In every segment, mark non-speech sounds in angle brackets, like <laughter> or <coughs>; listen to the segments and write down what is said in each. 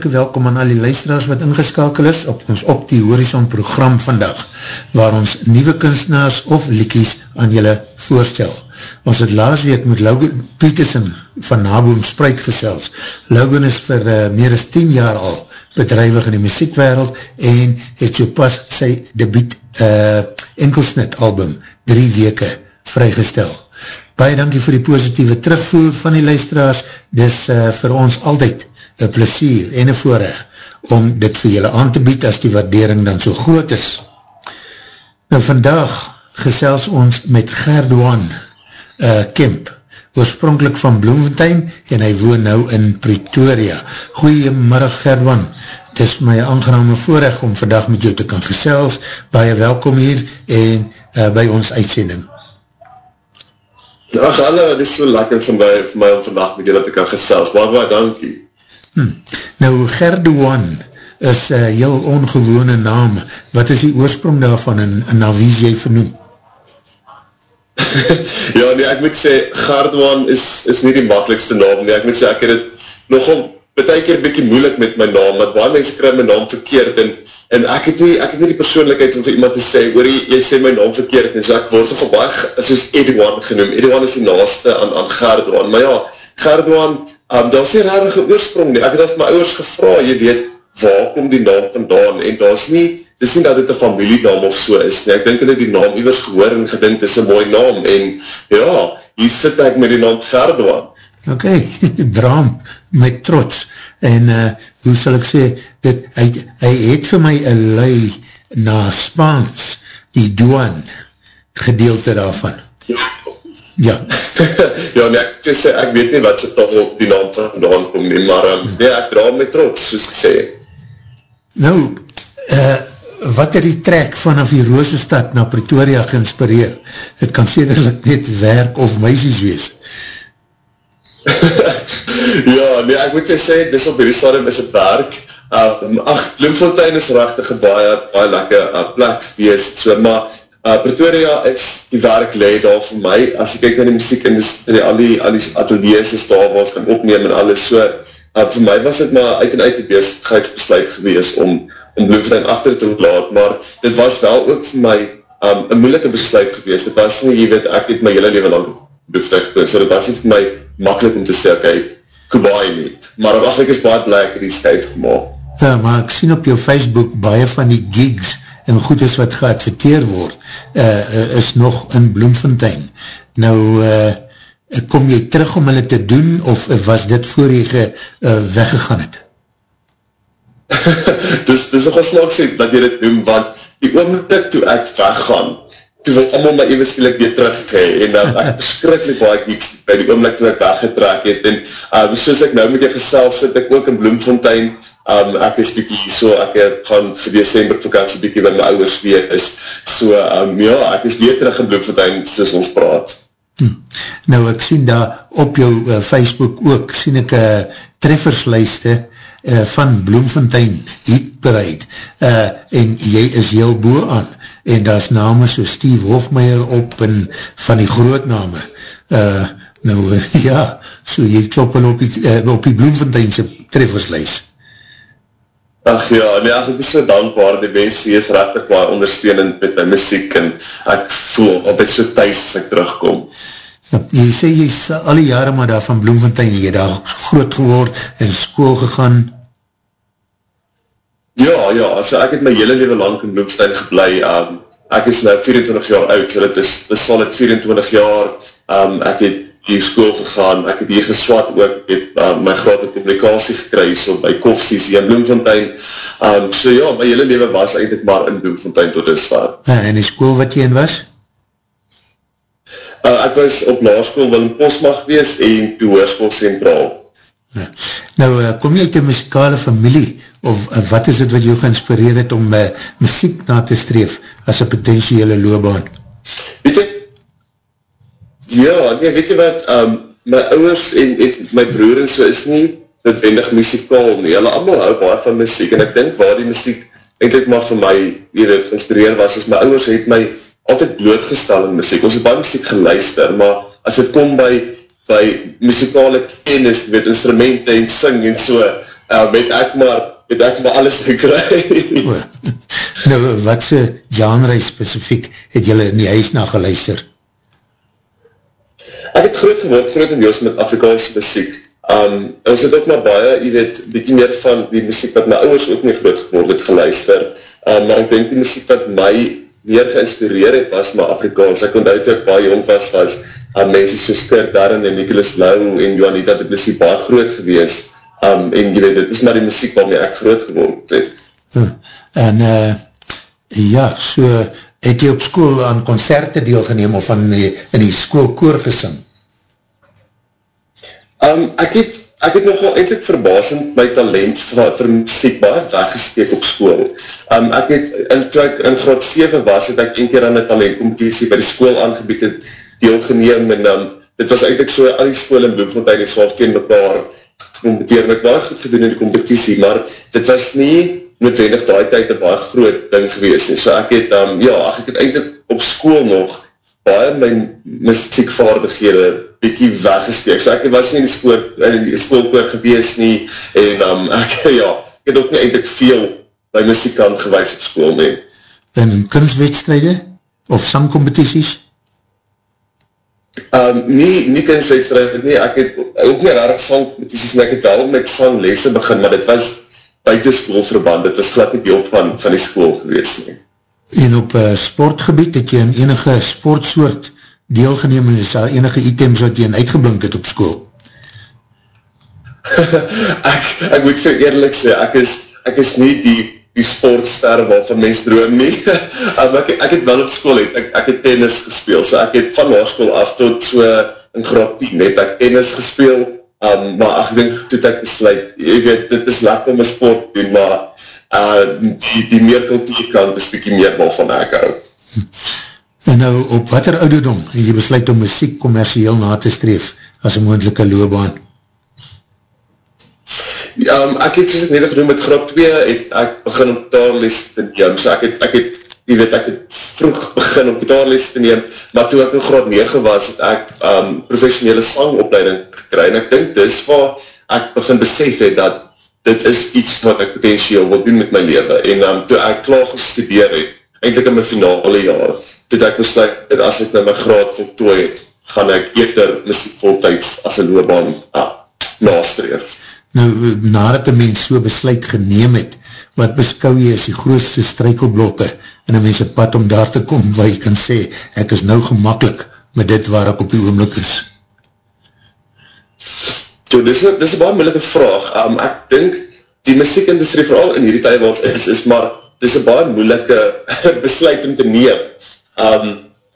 Hartelike welkom aan al die luisteraars wat ingeskakel is op ons Op die Horizon program vandag, waar ons nieuwe kunstenaars of liekies aan julle voorstel. Ons het laas week met Logan Peterson van Naboom Spruit gesels. Logan is vir uh, meer as 10 jaar al bedrijwig in die muziekwereld en het so pas sy debiet uh, enkelsnit album drie weke vrygestel. Baie dankie vir die positieve terugvoer van die luisteraars, dis uh, vir ons altyd een plesier en een voorrecht om dit vir julle aan te bied as die waardering dan so groot is. Nou vandag gesels ons met Gerdouan uh, Kemp, oorspronkelijk van Bloemfontein en hy woon nou in Pretoria. Goeiemiddag Gerdouan, het is my aangename voorrecht om vandag met jou te kan gesels, baie welkom hier en uh, by ons uitsending. Ach, alle, het is so lekker vir my, vir my om vandag met julle te kan gesels, baie baie dankie. Hmm. Nou, Gerdouan is een uh, heel ongewone naam. Wat is die oorsprong daarvan en, en na wie jy vernoem? <laughs> ja, nee, ek moet sê, Gerdouan is, is nie die makkelijkste naam, nee, ek moet sê, ek het het nogal betek keer bykie moeilik met my naam, want baie mense krijg my naam verkeerd, en, en ek, het nie, ek het nie die persoonlijkheid om vir iemand te sê, hoor jy, jy sê my naam verkeerd, en so ek word nogal baie, soos Edouan genoem, Edouan is die naaste aan, aan Gerdouan, maar ja, Gerdouan, um, daar is nie rarige oorsprong nie, ek het al my ouders gevra, jy weet, waar kom die naam vandaan, en daar is nie, dit is nie dat dit een familienaam of so is, nie. ek denk dat die naam iwers gehoor en gedink, is een mooi naam, en ja, hier sit ek met die naam Gerdouan. Ok, <laughs> draam met trots, en uh, hoe sal ek sê, dit, hy, hy het vir my een lui na Spaans, die douan gedeelte daarvan. Ja. Ja. <laughs> ja, nee, ek sê, ek weet nie wat sy toch op die naam vandaan kom nie, maar um, nee, ek draam met trots, soos ek sê. Nou, uh, wat het die trek vanaf die Roosestad na Pretoria geinspireer? Het kan sekerlik net werk of meisies wees. <laughs> ja, nee, ek moet jy sê, dis op hierdie stadium is het werk. Um, ach, Bloemfontein is rechtig baie, baie lekker uh, plek wees, so, maar uh, Pretoria is die werk leid daar vir my, as ek kyk na die muziek en die, al die, al die ateliers is daar waar ons kan opneem en alles, so, uh, vir my was het maar uit en uit die bezigheidsbesluit gewees om, om Bloemfontein achter te laat, maar dit was wel ook vir my um, een moeilike besluit gewees, dit was nie, jy weet, ek het my hele leven lang Bloemfontein gewees, so dit was nie vir my makkelijk om te sê, okay, goodbye nie, maar wacht, ek is baie blij ek die skyf gemaakt. Ja, maar ek sien op jou Facebook baie van die gigs en goed is wat geadverteer word, uh, is nog in Bloemfontein. Nou, uh, kom jy terug om hulle te doen, of was dit voor jy ge, uh, weggegaan het? dus, dus ek was nog sê, dat jy dit doen, want die oomlik toe ek weggaan, toe wil allemaal my even skielik weer teruggee, en uh, ek beskrikkelijk waar ek die, by die oomlik toe ek weggetrek het, en uh, soos ek nou met jy gesels, sit ek ook in Bloemfontein, um, ek is bykie so, ek gaan vir december vakantie bykie by my ouders weer is, so um, ja, ek is weer terug in Bloemfontein soos ons praat. Hm. Nou ek sien daar op jou uh, Facebook ook, sien ek uh, trefferslijste uh, van Bloemfontein, Heatparade, uh, en jy is heel boe aan, en daar is name so Steve Hofmeyer op, en van die grootname, uh, nou <laughs> ja, so jy klop op die, uh, die Bloemfonteinse trefferslijst. Ach ja, nee, ek is so dankbaar, die mensie is rechtig waar ondersteunend met my muziek en ek voel altijd so thuis as ek terugkom. Ja, jy sê jy is al die jare maar daar van Bloemfontein, jy daar groot geword en school gegaan? Ja, ja, so ek het my hele leven lang in Bloemfontein geblei, um, ek is nou 24 jaar oud, so dit is, dit sal het 24 jaar, um, ek het hier school gegaan, ek het hier geswat ook, ek het uh, my graad in publikasie gekry, so by Kofsies hier in Bloemfontein, um, so ja, my hele leven was eindelijk maar in Bloemfontein tot is waar. Uh, en die school wat jy in was? Uh, ek was op laarskool wil in Postmag wees en toe hoorschool Centraal. Ja. Nou, uh, kom jy uit die muzikale familie, of uh, wat is het wat jou geïnspireer het om uh, muziek na te streef as een potentiële loopbaan? Weet jy, ja, nee, weet jy wat, um, my ouders en, en my broer en so is nie noodwendig muzikaal nie, hulle allemaal hou baie van muziek, en ek denk waar die muziek eindelijk maar vir my, hier het geïnspireer was, is my ouders het my altyd blootgestel in muziek, ons het baie muziek geluister, maar as het kom by, by muzikale kennis, met instrumenten en sing en so, uh, met ek maar, met ek maar alles gekry. <laughs> nou, wat se genre specifiek het jylle in die huis na geluister? Ek het groot geword, groot in Joos met Afrikaanse muziek. Um, ons het ook maar baie, jy weet, bykie meer van die muziek wat my ouders ook nie groot geword het geluister. Um, maar ek denk die muziek wat my meer geïnspireer het was my Afrikaans. Ek onthoud ook baie jong was, was um, mense soos Kurt Darren en Nicholas Lau en Johanita de Plessie baie groot gewees. Um, en jy weet, dit is maar die muziek waarmee ek groot geword het. Hm. En uh, ja, so het jy op school aan concerte deelgeneem of aan die, in die schoolkoor gesing? Um, ek het ek het nogal eindelijk verbasend my talent vir, vir muziek baie weggesteek op school. Um, ek het, in, toe ek in graad 7 was, het ek een keer aan die talentcompetitie by die school aangebied het deelgeneem en um, dit was eindelijk so, al die school in Bloemfontein het zelf tegen mekaar competeer en ek baie goed gedoen in die competitie, maar dit was nie noodwendig daai tyd een baie groot ding gewees. En so ek het, um, ja, ek het eindelijk op school nog baie my muziekvaardighede bykie weggesteek. So ek was nie in die, spoor, in die schoolkoor gewees nie en um, <laughs> ek, ja, ek het ook nie eindelijk veel by muziekkant gewys op school nie. In kunstwedstrijde of sangcompetities? Um, nie, nie kunstwedstrijde nie, ek het ook nie rarig sangcompetities en ek het wel met sanglese begin, maar dit was buiten schoolverband, dit was glad nie deel van, van die school gewees nie. En op uh, sportgebied het jy in enige sportsoort deelgeneem en is daar enige items wat jy in uitgeblink het op school? <laughs> ek, ek moet vir eerlijk sê, ek is, ek is nie die, die sportster waarvan mens droom nie. <laughs> ek, ek het wel op school, het, ek, ek het tennis gespeel, so ek het van hoorschool af tot so in graad 10 het ek tennis gespeel, um, maar ek denk, toe ek besluit, jy weet, dit is lekker om een sport doen, maar uh, die, die meer kultuurkant is bykie meer waarvan ek hou. En nou, op wat er ouderdom jy besluit om muziek commercieel na te streef as een moendelike loopbaan? Um, ek het soos ek net genoem met groep 2, het ek begin op gitaarles te neem, so ek het, ek het, jy weet, ek het vroeg begin op gitaarles te neem, maar toe ek in groep 9 was, het ek um, professionele sangopleiding gekry, en ek dink dis waar ek begin besef het, dat dit is iets wat ek potentieel wil doen met my leven, en um, toe ek klaar gestudeer het, eindelijk in my finale jaar, toe ek besluit, dat as ek na my graad voltooi het, gaan ek eerder muziek voltijds as een loopbaan ah, nastreef. Nou, nadat een mens so besluit geneem het, wat beskou jy as die grootste strykelblokke in een mens pad om daar te kom, waar jy kan sê, ek is nou gemakkelijk met dit waar ek op die oomlik is? Jo, dit is, een baie moeilike vraag. Um, ek dink, die muziekindustrie, vooral in hierdie tyd wat is, is maar, dit is een baie moeilike <laughs> besluit om te neem. Um,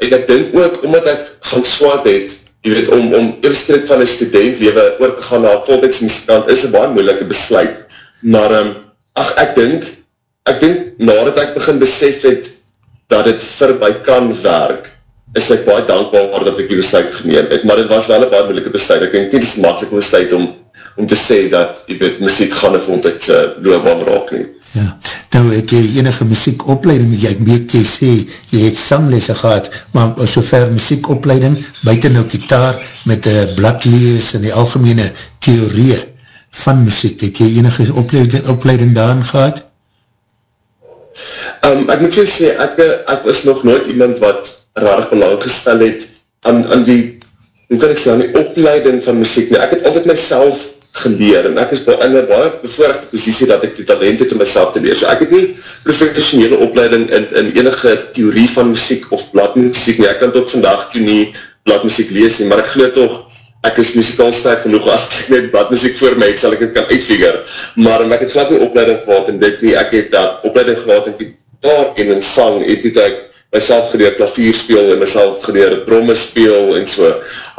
en ek dink ook, omdat ek gaan swaad het, jy weet, om, om eerskrik van een student lewe oor te gaan na volksmusikant, is een baie moeilike besluit. Maar, um, ach, ek dink, ek dink, nadat ek begin besef het, dat het voorbij kan werk, is ek baie dankbaar dat ek die besluit geneem het, maar dit was wel een baie moeilike besluit, ek denk nie, dit is makkelijk besluit om, om te sê dat, jy weet, muziek gaan een voltijds uh, loopbaan raak nie. Ja, nou het jy enige muziekopleiding, jy weet jy sê, jy het sanglese gehad, maar sover muziekopleiding, buiten nou kitaar, met die bladlees en die algemene theorie van muziek, het jy enige opleiding, opleiding daarin gehad? Um, ek moet jy sê, ek, ek was nog nooit iemand wat raar belang gestel het aan, aan die, hoe kan ek sê, aan die opleiding van muziek nie. Ek het altijd myself geleer en ek is in een baie bevoorrechte positie dat ek die talent het om myself te leer. So ek het nie professionele opleiding in, in enige theorie van muziek of bladmuziek nie. Ek kan tot vandag toe nie bladmuziek lees nie, maar ek geloof toch ek is muzikaal sterk genoeg as ek net bladmuziek voor my het, sal ek het kan uitfigure. Maar ek het glad nie opleiding gehad in dit nie. Ek het dat opleiding gehad in gitaar en in sang, het het ek myself geleer klavier speel en myself geleer dromme speel en so.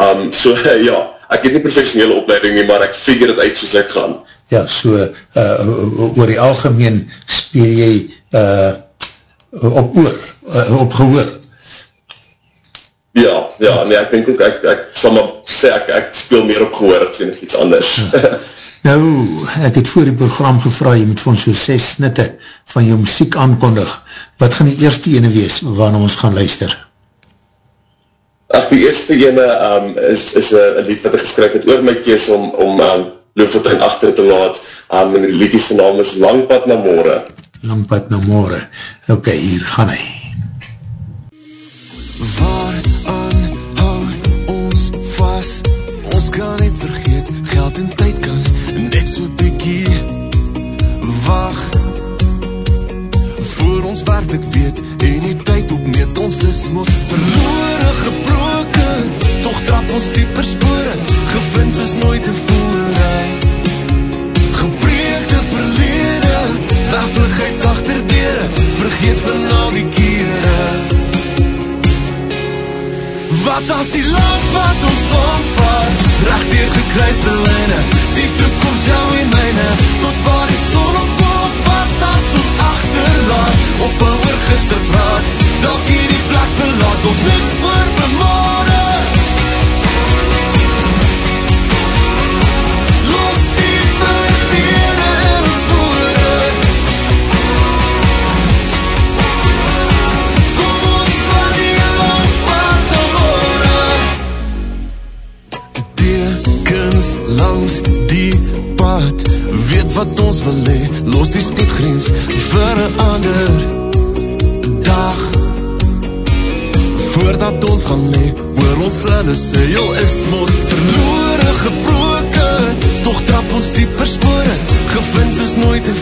Um, so <laughs> ja, ek het nie professionele opleiding nie, maar ek figure het uit soos ek gaan. ja, so uh, oor die algemeen speel jy uh, op oor, uh, op gehoor. Ja, nee, ek denk ook, ek, ek sal maar sê, ek, ek speel meer op gehoor, ek sê nog iets anders. Ja. <laughs> nou, ek het voor die program gevra, jy moet vir ons so 6 snitte van jou muziek aankondig. Wat gaan die eerste ene wees, waarna ons gaan luister? Ach, die eerste ene um, is, is een lied wat ek geskryf het oor my kees om, om um, Loofotijn achter te laat, um, en die liedjese naam is Langpad na More. Langpad na More, ok, hier gaan hy. Waar kan net vergeet Geld en tyd kan net so bykie Wacht Voor ons werkelijk weet En die tyd opmeet ons is mos Verloore gebroken. Toch trap ons dieper spore Gevins is nooit te voere Gebreekte verlede Waffeligheid achter dere Vergeet van al die kere Wat as die land wat ons omvat Recht hier gekruiste lijne Die toekomst jou en myne Tot waar die son opkom Wat as ons achterlaat Op een oorgister praat Dat hier die plek verlaat Ons niks voor vermoorden langs die pad Weet wat ons wil hee, los die spoedgrens vir een ander dag. Voordat ons gaan lee, oor ons linde sê Jou is mos verloore gebroken. Toch trap ons dieper spore, gevins is nooit te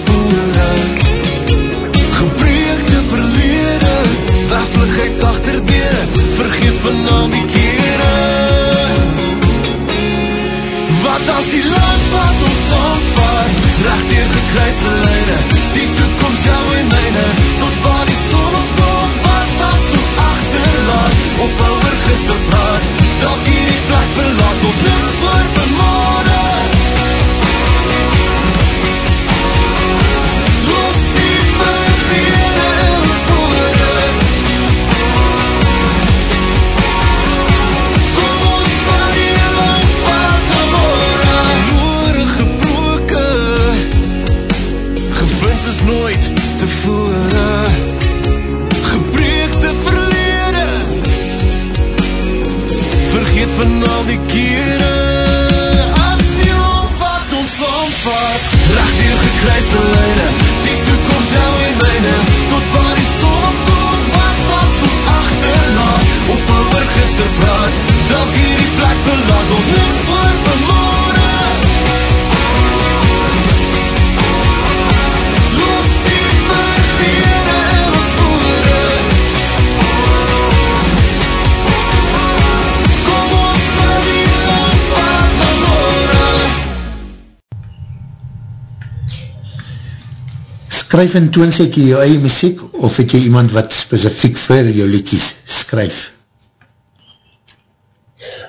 Skryf en toon sê jy jou eie muziek of het jy iemand wat specifiek vir jou liedjes skryf?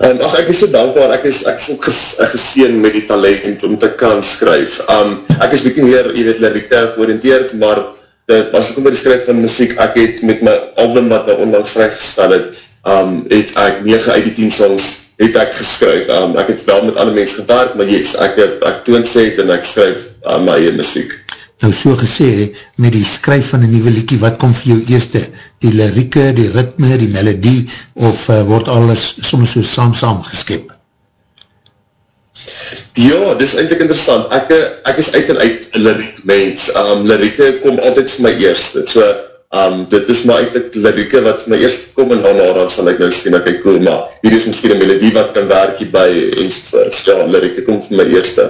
Um, ach, ek is so dankbaar, ek is, ek is ook ges, geseen met die talent om te kan skryf. Um, ek is bykie meer, jy weet, lirike georiënteerd, maar de, as ek om die skryf van muziek, ek het met my album wat my onlangs vrygestel het, um, het ek 9 uit die 10 songs het ek geskryf. Um, ek het wel met alle mens gewerk, maar yes, ek, ek toon sê het en ek skryf um, my eie muziek nou so gesê, met die skryf van een nieuwe liekie, wat kom vir jou eerste? Die lirieke, die ritme, die melodie, of uh, word alles soms so saam-saam geskip? Ja, dit is eindelijk interessant. Ek, eh, ek is uit en uit liriek mens. Um, lirieke kom altyd vir my eerste. So, um, dit is maar eindelijk lirieke wat vir my eerste kom en dan sal ek nou sien, ek cool, maar hier is misschien een melodie wat kan werk hierby, enzovoorts. Ja, lirieke kom vir my eerste.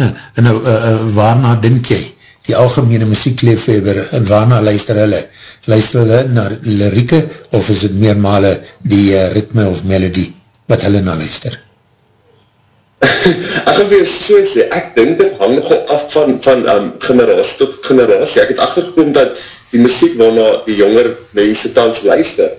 Ja, en nou, uh, uh, waarna denk jy? Die algemene muziekleefheber en waarna luister hulle? Luister hulle na lirieke of is het meermale die uh, ritme of melodie wat hulle na luister? <coughs> ek gaan weer so sê, ek dink dit hang nogal af van, van um, generatie tot generatie. Ek het achtergekom dat die muziek waarna die jonger mense tans luister,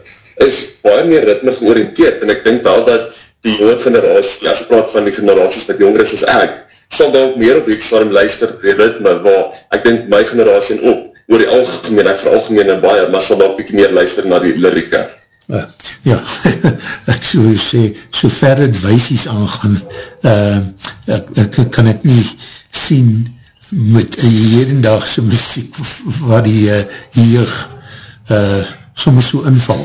is baie meer ritme georiënteerd en ek dink wel dat die jonger generatie, as ek praat van die generaties wat jonger is as ek, sal daar meer op die storm luister die ritme, waar ek denk my generatie en ook, oor die algemeen, ek vir algemeen en baie, maar sal daar bykie meer luister na die lirika. Uh, <laughs> ja, ek so sê, so ver het weisies aangaan, uh, ek, ek kan het nie sien met hedendaagse muziek waar die uh, jeug uh, soms so inval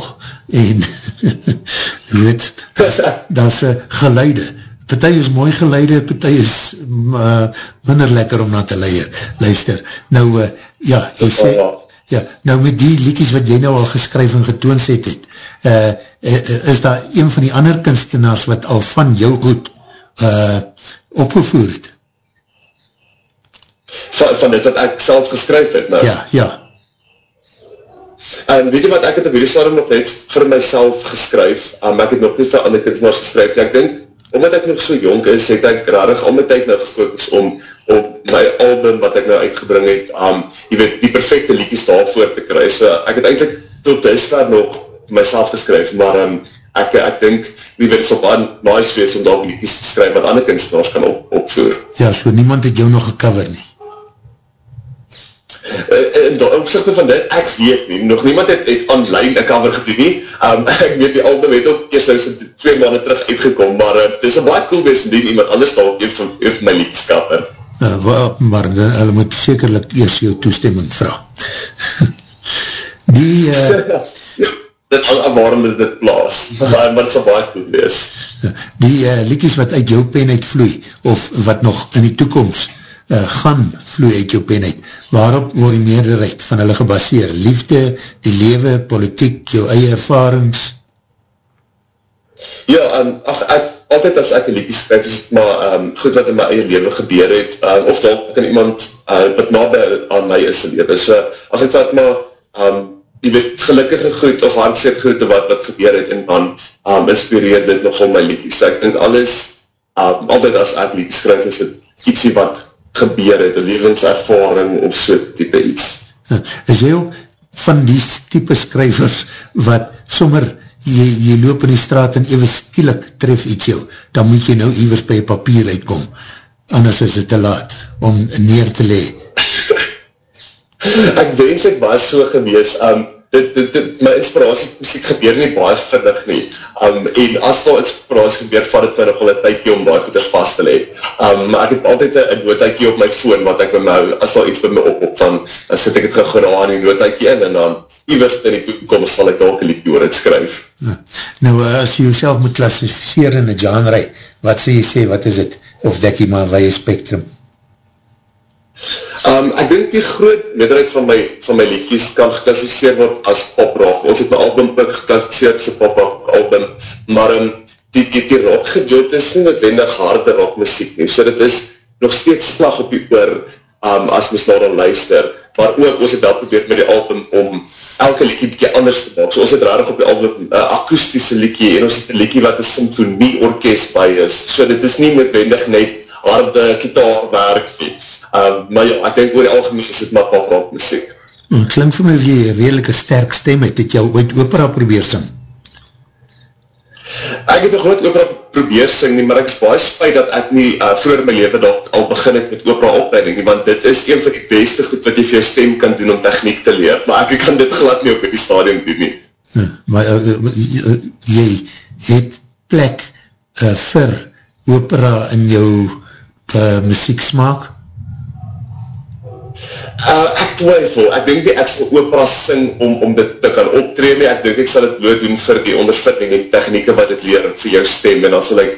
en jy <laughs> weet, daar is geluide, partij is mooi geleide, partij is uh, minder lekker om na te leier, luister. Nou, uh, ja, jy sê, ja, nou met die liedjes wat jy nou al geskryf en getoons het het, uh, is daar een van die ander kunstenaars wat al van jou goed uh, opgevoer het? Van, van dit wat ek self geskryf het, nou? Ja, ja. En weet jy wat, ek het op hierdie stadium nog net vir myself geskryf, um, ek het nog nie vir ander kunstenaars geskryf, en ek denk, omdat ek nog so jonk is, het ek rarig al my tyd nou gefokus om op my album wat ek nou uitgebring het, um, jy weet, die perfecte liedjes daarvoor te kry. So ek het eindelijk tot dusver nog myself geskryf, maar um, ek, ek dink, wie weet, sal baie nice wees om daar liedjes te skryf wat ander kunstenaars kan op, opvoer. Ja, so niemand het jou nog gecover nie. Uh, in die opzichte van dit, ek weet nie, nog niemand het, het online een cover gedoen nie, um, <laughs> ek weet die album het ook eerst nou so twee maanden terug uitgekom, maar uh, het is een baie cool wees indien iemand anders al heeft van heeft my liedjes cover. Uh, wa, maar uh, hulle moet sekerlik eerst jou toestemming vraag. <laughs> die... Uh, <laughs> dit aan waarom dit dit plaas, maar het sal baie cool wees. Die uh, liedjes wat uit jou pen uitvloei, of wat nog in die toekomst uh, gaan vloe uit jou pen uit, waarop word die meerderheid van hulle gebaseer? Liefde, die lewe, politiek, jou eie ervarings? Ja, um, ach, ek, altyd as ek een liedje skryf, is het maar um, goed wat in my eie lewe gebeur het, um, of dat kan iemand uh, wat nabij aan my is in lewe. So, ach, ek wat maar, um, jy weet, gelukkige goed of hartseer goed wat, wat gebeur het, en dan um, inspireer dit nogal my liedje. So, ek denk alles, um, altyd as ek liedje skryf, is het ietsie wat gebeur het, een levenservaring of so type iets. Is jy ook van die type skryvers wat sommer, jy, jy loop in die straat en even skielik tref iets jou, dan moet jy nou evers by papier uitkom, anders is het te laat om neer te le. <laughs> ek wens ek was so gewees, um, dit, dit, dit, my inspiratie muziek gebeur nie baie vinnig nie. Um, en as daar inspiratie gebeur, vat het my nogal een tykie om daar goeders vast te leid. Um, maar ek het altyd een noodhuikie op my phone, wat ek by my, as daar iets by my op, op van, dan sit ek het gegaan aan die noodhuikie in, en dan, iwis in die toekomst, sal ek daar een liedje oor het skryf. Ja. Nou, as jy jouself moet klassificeer in een genre, wat sê jy sê, wat is het? Of dek jy maar wye spectrum? Um, ek denk die groot meerderheid van my, van my liedjes kan geklassificeer word as poprock. Ons het my album ook geklassificeer as poprock album, maar um, die, die, die rock gedeelte is nie noodwendig harde rock muziek nie, so dit is nog steeds slag op die oor um, as mys nou dan luister, maar ook ons het wel probeer met die album om elke liedje bykie anders te maak, so ons het rarig op die album een uh, akoestische liedje, en ons het een liedje wat een symfonie orkest by is, so dit is nie noodwendig net harde kitaarwerk nie, Um, maar ja, ek denk oor die algemeen is het maar pop rock muziek. Hmm, klink vir my of jy een redelike sterk stem het, het jy al ooit opera probeer sing? Ek het nog nooit opera probeer sing nie, maar ek is baie spijt dat ek nie uh, vroeger in my leven dat al begin het met opera opleiding nie, want dit is een van die beste goed wat jy vir jou stem kan doen om techniek te leer, maar ek kan dit glad nie op die stadium doen nie. Ja, maar uh, jy het plek uh, vir opera in jou uh, muziek smaak? Uh, ek twyfel, ek denk die ek sal opera sing om, om dit te kan optree nie, ek denk ek sal het bloot doen vir die ondervinding en technieke wat het leer vir jou stem en dan sal ek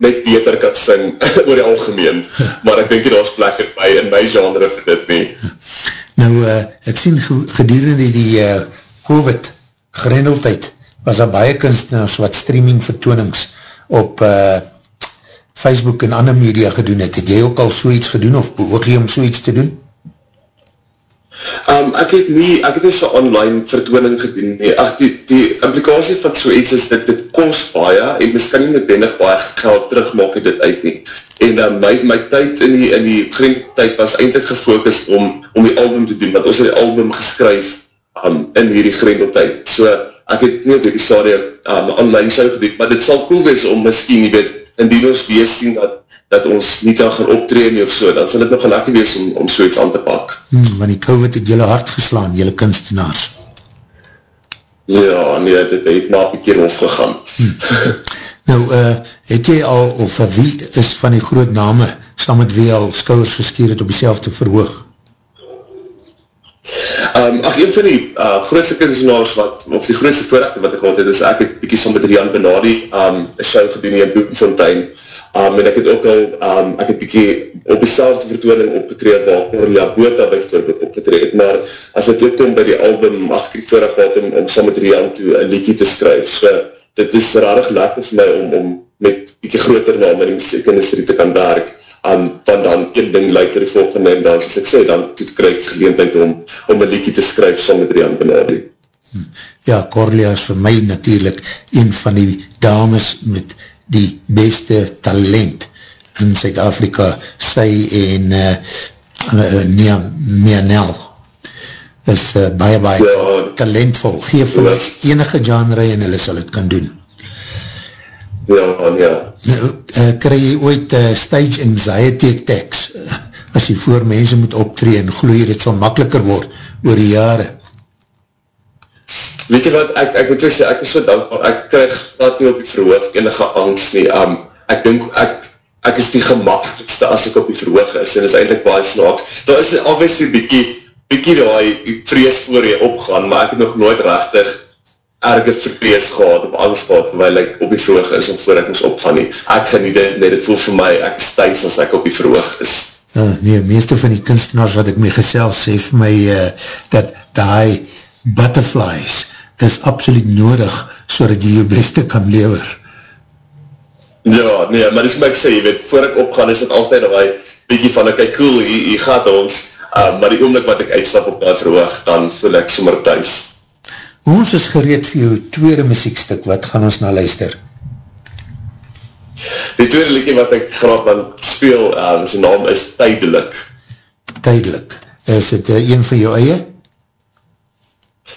net beter kan sing <laughs> oor die algemeen, maar ek denk die daar is plek by in my genre vir dit nie. Nou, uh, ek sien gedurende die uh, COVID grendeltijd was daar baie kunstenaars wat streaming vertoonings op uh, Facebook en ander media gedoen het. Het jy ook al so iets gedoen of behoog jy om so iets te doen? Um, ek het nie, ek het nie so online vertooning gedoen nie. Ach, die, die implikatie van so iets is dat dit kost baie en mis kan nie noodwendig baie geld terugmaak uit dit uit nie. En um, my, my tyd in die, in die grindtijd was eindelijk gefocust om, om die album te doen, want ons het die album geskryf um, in hierdie grindeltijd. So, ek het nie die stadium um, online so gedoen, maar dit sal cool wees om miskien, jy weet, indien ons wees sien dat dat ons nie kan gaan optreden nie of so, dan sal het nog lekker wees om, om so iets aan te pak. Hmm, want die COVID het jylle hart geslaan, jylle kunstenaars. Ja, nee, dit het maar een keer afgegaan. Hmm. nou, uh, het jy al, of uh, wie is van die groot name, saam met wie al skouwers geskeer het op die selfde verhoog? Um, ach, een van die uh, grootste kunstenaars wat, of die grootste voorrechte wat ek gehad het, is ek het bykie saam met Rian Benadi, um, een show gedoen hier in Boekenfontein, um, en ek het ook al, um, ek het bykie op die selfde vertooning opgetreed, waar Corlia Bota bijvoorbeeld opgetreed, maar as het ook kom by die album, mag ek die voorrecht gehad om, om saam met Rian toe een liedje te skryf, so dit is rarig lekker vir my om, om met bykie groter naam in die muziekindustrie te kan werk, um, van dan een ding luidt er die volgende en dan, soos ek sê, dan toe krijg ek geleentheid om, om een liedje te skryf saam met Rian Benadi. Ja, Corlia is vir my natuurlijk een van die dames met die beste talent in Zuid-Afrika, sy en uh, uh, Nia Mianel is uh, baie, baie ja, talentvol, geef vir ja. enige genre en hulle sal het kan doen. Ja, ja. Nou, uh, kry jy ooit uh, stage anxiety attacks as jy voor mense moet optree en gloe dit sal makkeliker word oor die jare? Weet jy wat, ek, ek moet sê, ek is so dankbaar, ek krijg wat nie op die verhoog enige angst nie, um, ek dink, ek, ek is die gemakkelijkste as ek op die verhoog is, en is eindelijk baie snaak, daar is obviously bykie, bykie die vrees voor jy opgaan, maar ek het nog nooit rechtig erge vrees gehad, op angst gehad, terwijl ek op die verhoog is, en voor ek ons opgaan nie. Ek geniet dit, nee, dit voel vir my, ek is thuis as ek op die verhoog is. Uh, nee, meeste van die kunstenaars wat ek mee gesel, sê vir my, uh, dat die butterflies is absoluut nodig, so dat jy jou beste kan lever. Ja, nee, maar dis my ek sê, jy weet, voor ek opgaan, is het altyd al die beetje van, ok, cool, hier, hier gaat ons, uh, maar die oomlik wat ek uitstap op die verhoog, dan voel ek sommer thuis. Ons is gereed vir jou tweede muziekstuk, wat gaan ons na luister? Die tweede liedje wat ek graag van speel, um, sy naam is Tydelik. Tydelik. Is dit uh, een van jou eie?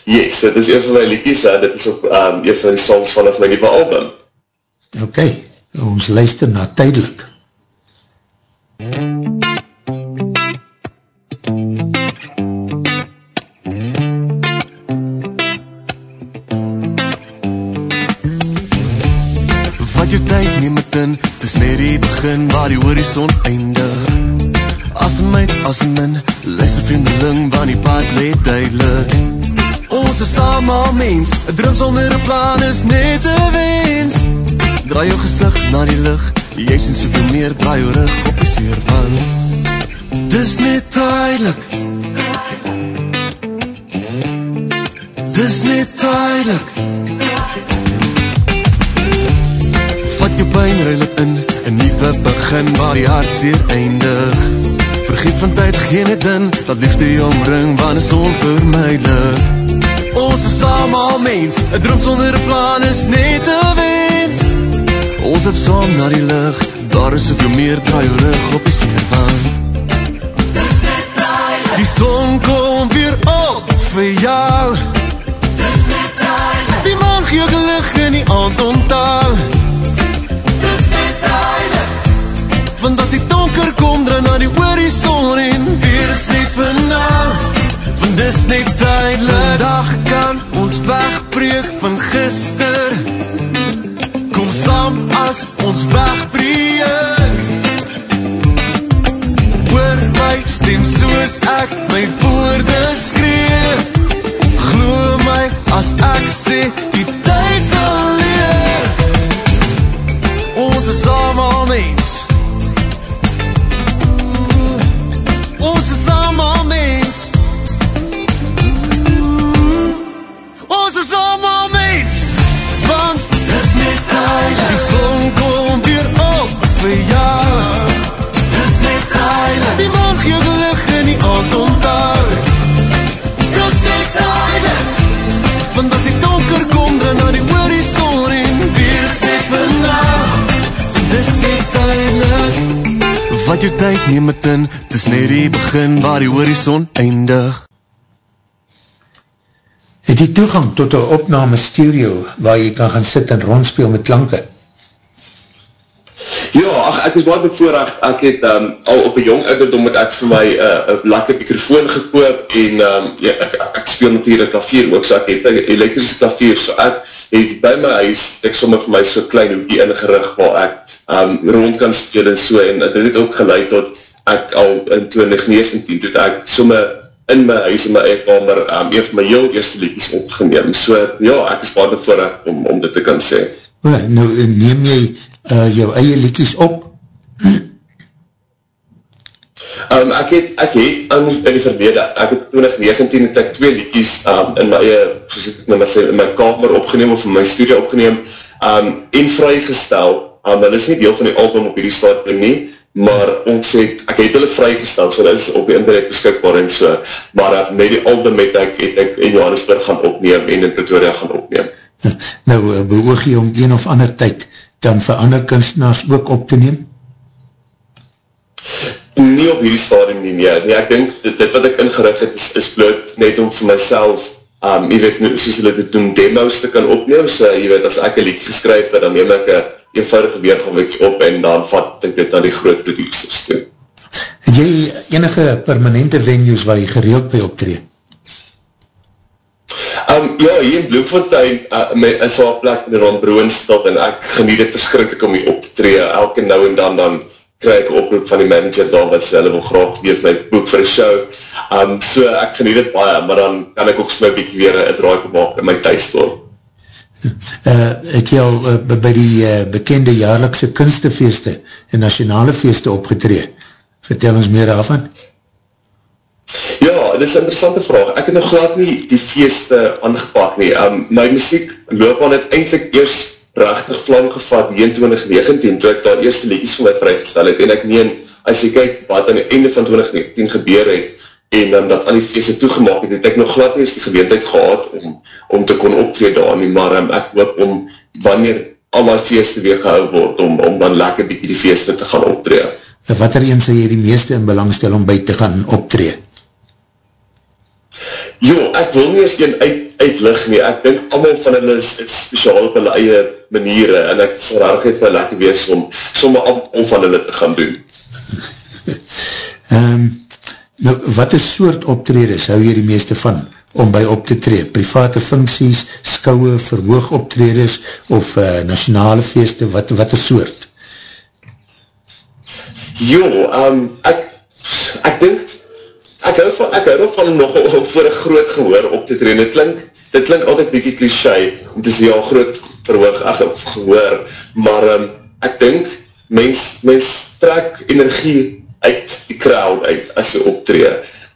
Yes, dit is een van my liedjes, uh, dit is ook um, een van die songs vanaf my nieuwe album. Ok, ons luister na Tydelik. MUZIEK jou tyd neem het in Het is net die begin waar die horizon eindig As een meid, as een min Luister vriendeling, waar die paard leed duidelik Ons is allemaal mens. Een droom sonder een plan is net een wens. Draai jou gezicht na die lucht. Jy sien soveel meer, draai jou rug op die seerwand Dis net duidelik Dis net duidelik Vat jou pijn, ruil het in. Een nieuwe begin waar die hart zeer eindig. Vergeet van tyd geen het in Dat liefde jou omring, want is onvermijdelik Ons is allemaal mens. Een droom sonder plan is net een wens. Ons heb saam na die lucht Daar is soveel meer, draai jou rug op die seerwand. Die zon kom weer op vir jou. Die man gee jou gelig in die aand onthou Want as die donker kom, draai na die horizon en weer is net vir nou. Dis net tydelik. Dag kan ons wegbreek van gister. Kom saam as ons wegbreek. Hoor my stem soos ek my woorde skree. Glo my as ek sê die tyd sal leer. Ons is allemaal mens. Vat jou tyd, neem het in Het is net die begin waar die horizon eindig. Het jy toegang tot een opname studio waar jy kan gaan sit en rondspeel met klanke? Ja, ek is baie bevoorrecht, ek het um, al op een jong ouderdom het ek vir my uh, een lekker microfoon gekoop en um, ja, ek, ek, ek speel natuurlijk klavier ook, so ek het een elektrische klavier, so ek het by my huis, ek sommer vir my so klein hoekie ingerig waar ek um, rond kan speel en so, en dit het ook geleid tot ek al in 2019, toe ek sommer in my huis, in my eetkamer, um, een van my heel eerste liedjes opgeneem, so ja, ek is baie bevoorrecht om, om dit te kan sê. Nou, neem jy uh, jou eie liedjes op? Um, ek het, ek het um, in die verlede, ek het 2019 het ek twee liedjes um, in my eie, soos ek nou sê, in my kamer opgeneem of in my studio opgeneem um, en vrygestel. Um, dit is nie deel van die album op hierdie stadium nie, maar ons het, ek het hulle vrygestel, so dit is op die internet beskikbaar en so, maar uh, met die album het ek, het ek in Johannesburg gaan opneem en in Pretoria gaan opneem. Nou, uh, beoog jy om een of ander tyd dan vir ander kunstenaars ook op te neem? Nie op hierdie stadium nie meer. Nee, ek denk, dit, dit wat ek ingerig het is, is bloot net om vir myself, um, jy weet, soos hulle dit doen, demos te kan opneem, so jy weet, as ek een liedje geskryf het, dan neem ek een eenvoudige weergewikje op en dan vat ek dit na die groot producers toe. Het jy enige permanente venues waar jy gereeld by optree? Um, ja, hier in Bloemfontein uh, is al plek in rond Broenstad en ek geniet het verskrikkelijk om hier op te tree. Elke nou en dan dan krijg ek oproep van die manager daar wat sê, hulle wil graag weer my boek vir die show. Um, so ek geniet het baie, maar dan kan ek ook so my bykie weer een draai gemaakt in my thuisdorp. Uh, <laughs> het jy al uh, by die uh, bekende jaarlikse kunstefeeste en nationale feeste opgetree? Vertel ons meer daarvan. Ja, dit is een interessante vraag. Ek het nog glad nie die feeste aangepak nie. Um, my muziek loop aan het eindelijk eerst prachtig vlam gevat in 2019, toe ek daar eerste liedjes van my vrygestel het, en ek meen, as jy kyk wat aan die einde van 2019 gebeur het, en um, dat al die feeste toegemaak het, het ek nog glad nie eens die geweendheid gehad om, om te kon optreed daar nie, maar um, ek hoop om, wanneer al my feeste weer gehou word, om, om dan lekker die, die feeste te gaan optreed. Wat er een sal jy die meeste in belangstel om by te gaan optreed? Jo, ek wil nie eens een uit, uitlig nie, ek denk allemaal van hulle is, is speciaal op hulle eie maniere, en ek is raarheid vir lekker wees om somme om van hulle te gaan doen. um, <laughs> nou, wat is soort optredes hou jy die meeste van om by op te tree? Private funksies, skouwe, verhoog optredes of uh, nationale feeste, wat, wat is soort? Jo, um, ek, ek denk ek hou van, ek hou van nog voor een groot gehoor op te train. Dit klink, dit klink altyd bykie cliché, om te sê, ja, groot verhoog, ach, gehoor, maar um, ek dink, mens, mens trek energie uit die crowd uit, as jy optree.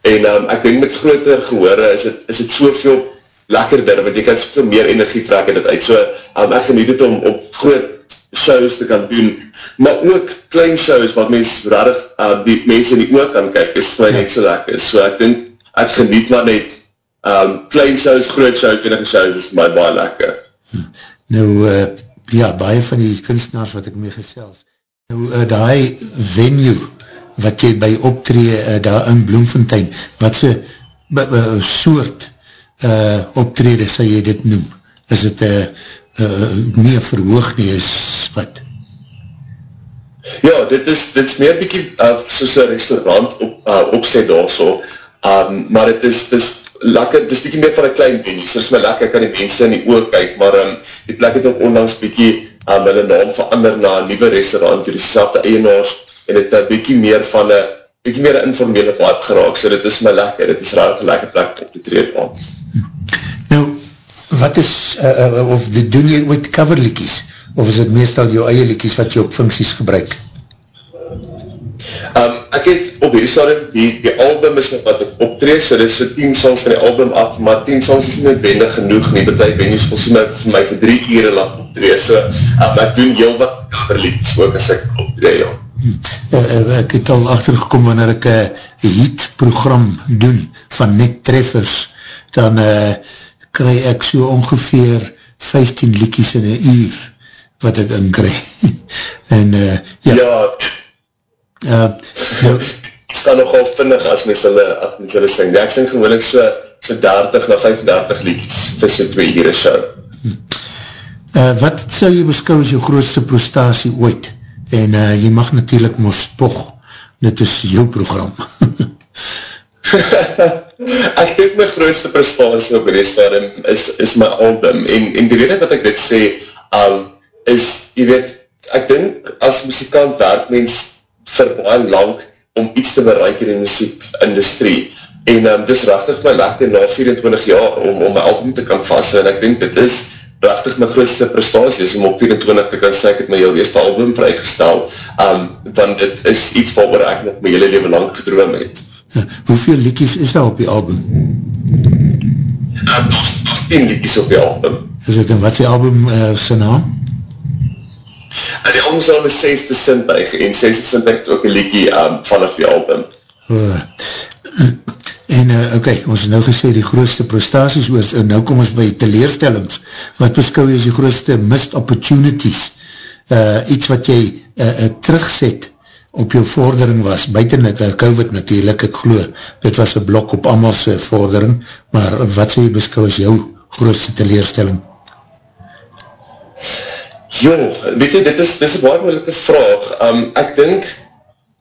En um, ek dink met groter gehoore is het, is het soveel lekkerder, want jy kan soveel meer energie trek in het uit. So, um, ek geniet het om op groot shows te kan doen, maar ook klein shows wat mens rarig, uh, die mense in die oog kan kyk, is my ja. net so lekker. So ek dink, ek geniet maar net um, klein shows, groot shows, enige shows, is my baie lekker. Nou, uh, ja, baie van die kunstenaars wat ek mee gesels. Nou, uh, die venue wat jy by optree uh, daar in Bloemfontein, wat se uh, soort uh, optrede sal jy dit noem? Is het uh, uh, meer verhoog nie, is wat? Ja, dit is, dit is meer bykie uh, soos een restaurant op, uh, opzet daar so, um, maar het is, het is lekker, het is bykie meer van een klein venue, so is my lekker, kan die mense in die oor kyk, maar um, die plek het ook onlangs bykie um, hulle naam verander na een nieuwe restaurant, die is selfde eienaars, en het het bykie meer van een, bykie meer een informele vibe geraak, so dit is my lekker, dit is raar lekker plek op te treed aan. Nou, wat is, uh, uh, of doen jy ooit coverlikies, of is het meestal jou eie likies wat jy op funksies gebruik? Um, ek het op die stadium, die, die album is wat ek optreed, so dit is so 10 songs van die album af, maar 10 songs is nie wendig genoeg nie, betek ben jy volgens my vir my vir 3 ure laat optreed, so um, ek doen heel wat coverlieds ook as ek optreed, ja. Uh, uh, ek het al achtergekom wanneer ek een uh, heat program doen van net treffers, dan uh, kry ek so ongeveer 15 liekies in een uur wat ek inkry. <laughs> en uh, ja, ja Uh, nou, sta nogal vinnig as mens hulle, as mens hulle sing. Ja, ek sing gewoon ek so, so 30 na 35 liedjes vir so 2 uur show. Uh, wat sal jy beskou as jou grootste prestatie ooit en uh, jy mag natuurlijk mos spog, dit is jou program. <laughs> ek denk my grootste prestatie op die stadium is, is my album, en, en die rede wat ek dit sê, um, is, jy weet, ek denk as muzikant werk mens vir baie lang om iets te bereik in die muziekindustrie, en um, dis rechtig my lekker na 24 jaar om, om my album te kan vasse, en ek denk dit is rechtig my grootste prestatie is om op 24 te kan sê, ek het my heel eerste album vrygestel, um, want dit is iets waar ek nog my hele leven lang gedroom het. Ja, hoeveel liedjes is daar op die album? Ja, daar is 10 liedjes op die album. Is dit en wat die album uh, sy naam? Uh, die album naam is Sesde Sintuig en Sesde Sintuig is ook een liedje um, vanaf die album. Uh, en uh, oké, okay, ons nou gesê die grootste prestaties oor, en nou kom ons by teleerstellings. Wat beskou jy as die grootste missed opportunities? Uh, iets wat jy uh, uh, terugzet op jou vordering was, buiten het uh, COVID natuurlijk, ek glo, dit was een blok op amalse vordering, maar wat sê jy beskou as jou grootste teleerstelling? Jo, weet jy, dit is, dit is een baie moeilike vraag. Um, ek dink,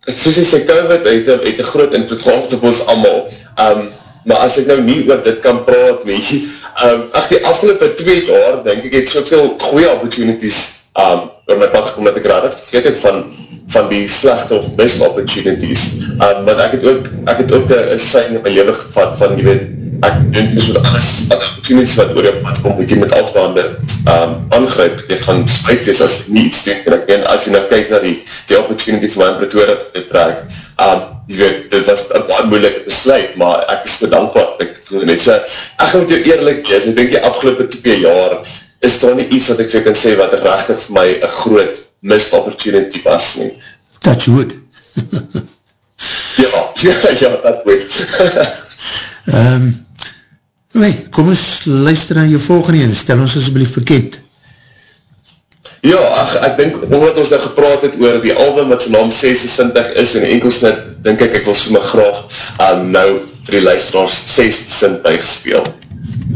soos jy sê, COVID het, het een groot invloed gehad op ons allemaal, um, maar as ek nou nie oor dit kan praat nie, <laughs> um, ach, die afgelopen twee jaar, denk ek, het soveel goeie opportunities um, oor my pad gekom, dat ek raad het vergeet het van van die slechte of missed opportunities. Um, want ek het ook, ek het ook een sein in my leven gevat van, jy weet, ek denk mis met alles, alle opportunities wat oor jou pad kom, moet jy met altwaande um, aangryp, jy gaan spuit wees as nie iets doen, en ek weet, as jy nou kyk na die, die opportunity van my in Pretoria te trek, um, jy weet, dit was een baie moeilike besluit, maar ek is te dankbaar, ek doen net so, ek gaan met jou eerlijk wees, ek denk die afgelopen twee jaar, is daar nie iets wat ek vir kan sê, wat rechtig vir my een groot missed opportunity was nie. Touch wood. <laughs> ja, <laughs> ja, ja, dat woord. um, nee, kom ons luister aan jou volgende en stel ons asblief bekend. Ja, ach, ek denk, omdat ons nou gepraat het oor die album wat sy naam 26 is en enkels net, denk ek, ek wil so my graag um, nou vir die luisteraars 26 speel.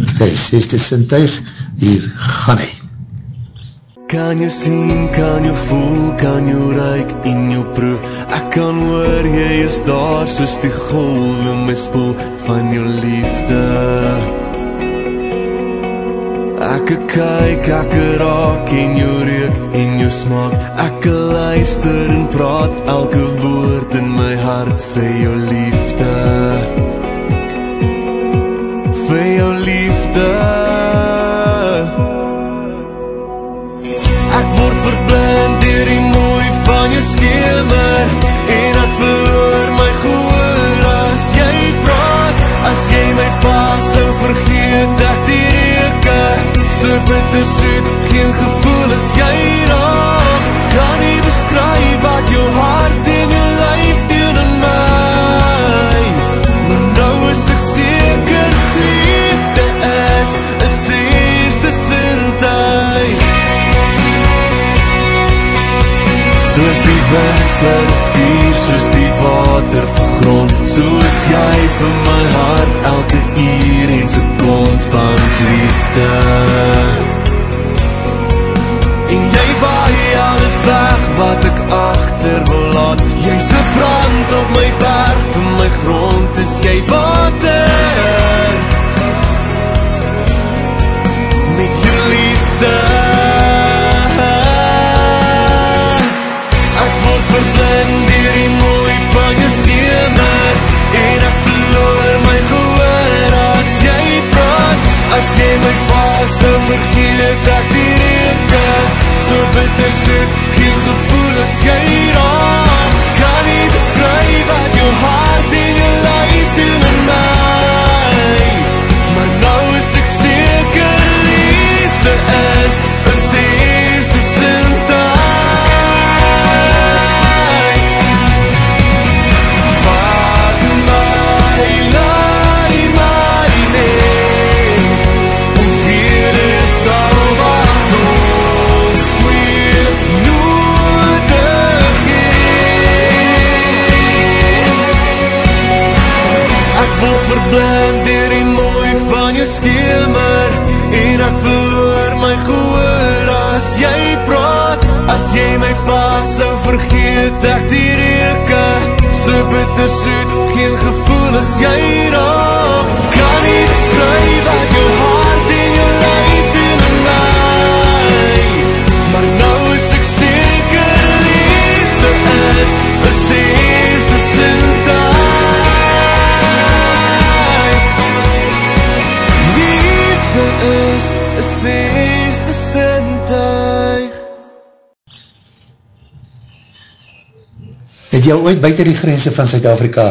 Ok, 26, hier gaan hy. Kan jy sien, kan jy voel, kan jy reik in jou proe? Ek kan hoor, jy is daar soos die golwe my spoel van jou liefde. Ek kyk, ek raak in jou reuk, in jou smaak. Ek luister en praat elke woord in my hart vir jou liefde. Vir jou liefde verblind dier die mooi van jou skemer En ek verloor my gehoor as jy praat. As jy my vast sou vergeet ek die reke. So bitter soet, geen gevoel as jy raak. Kan nie beskryf wat jou hart en wind vir vuur, soos die water vir grond Soos jy vir my hart elke uur en sekond van liefde. En jy waai alles weg wat ek achter wil laat Jy's een brand op my berg, vir my grond is jy water jy my vast so vergeet ek die reke So bitter soet, geen gevoel as jy raak verblind deur die mooi van jou skemer. En ek verloor my gehoor. As jy praat as jy my vashou vergeet ek die reuke. So bitter soet geen gevoel as jy raak. Kan nie beskryf wat jou Het jy al ooit buiten die grense van Zuid-Afrika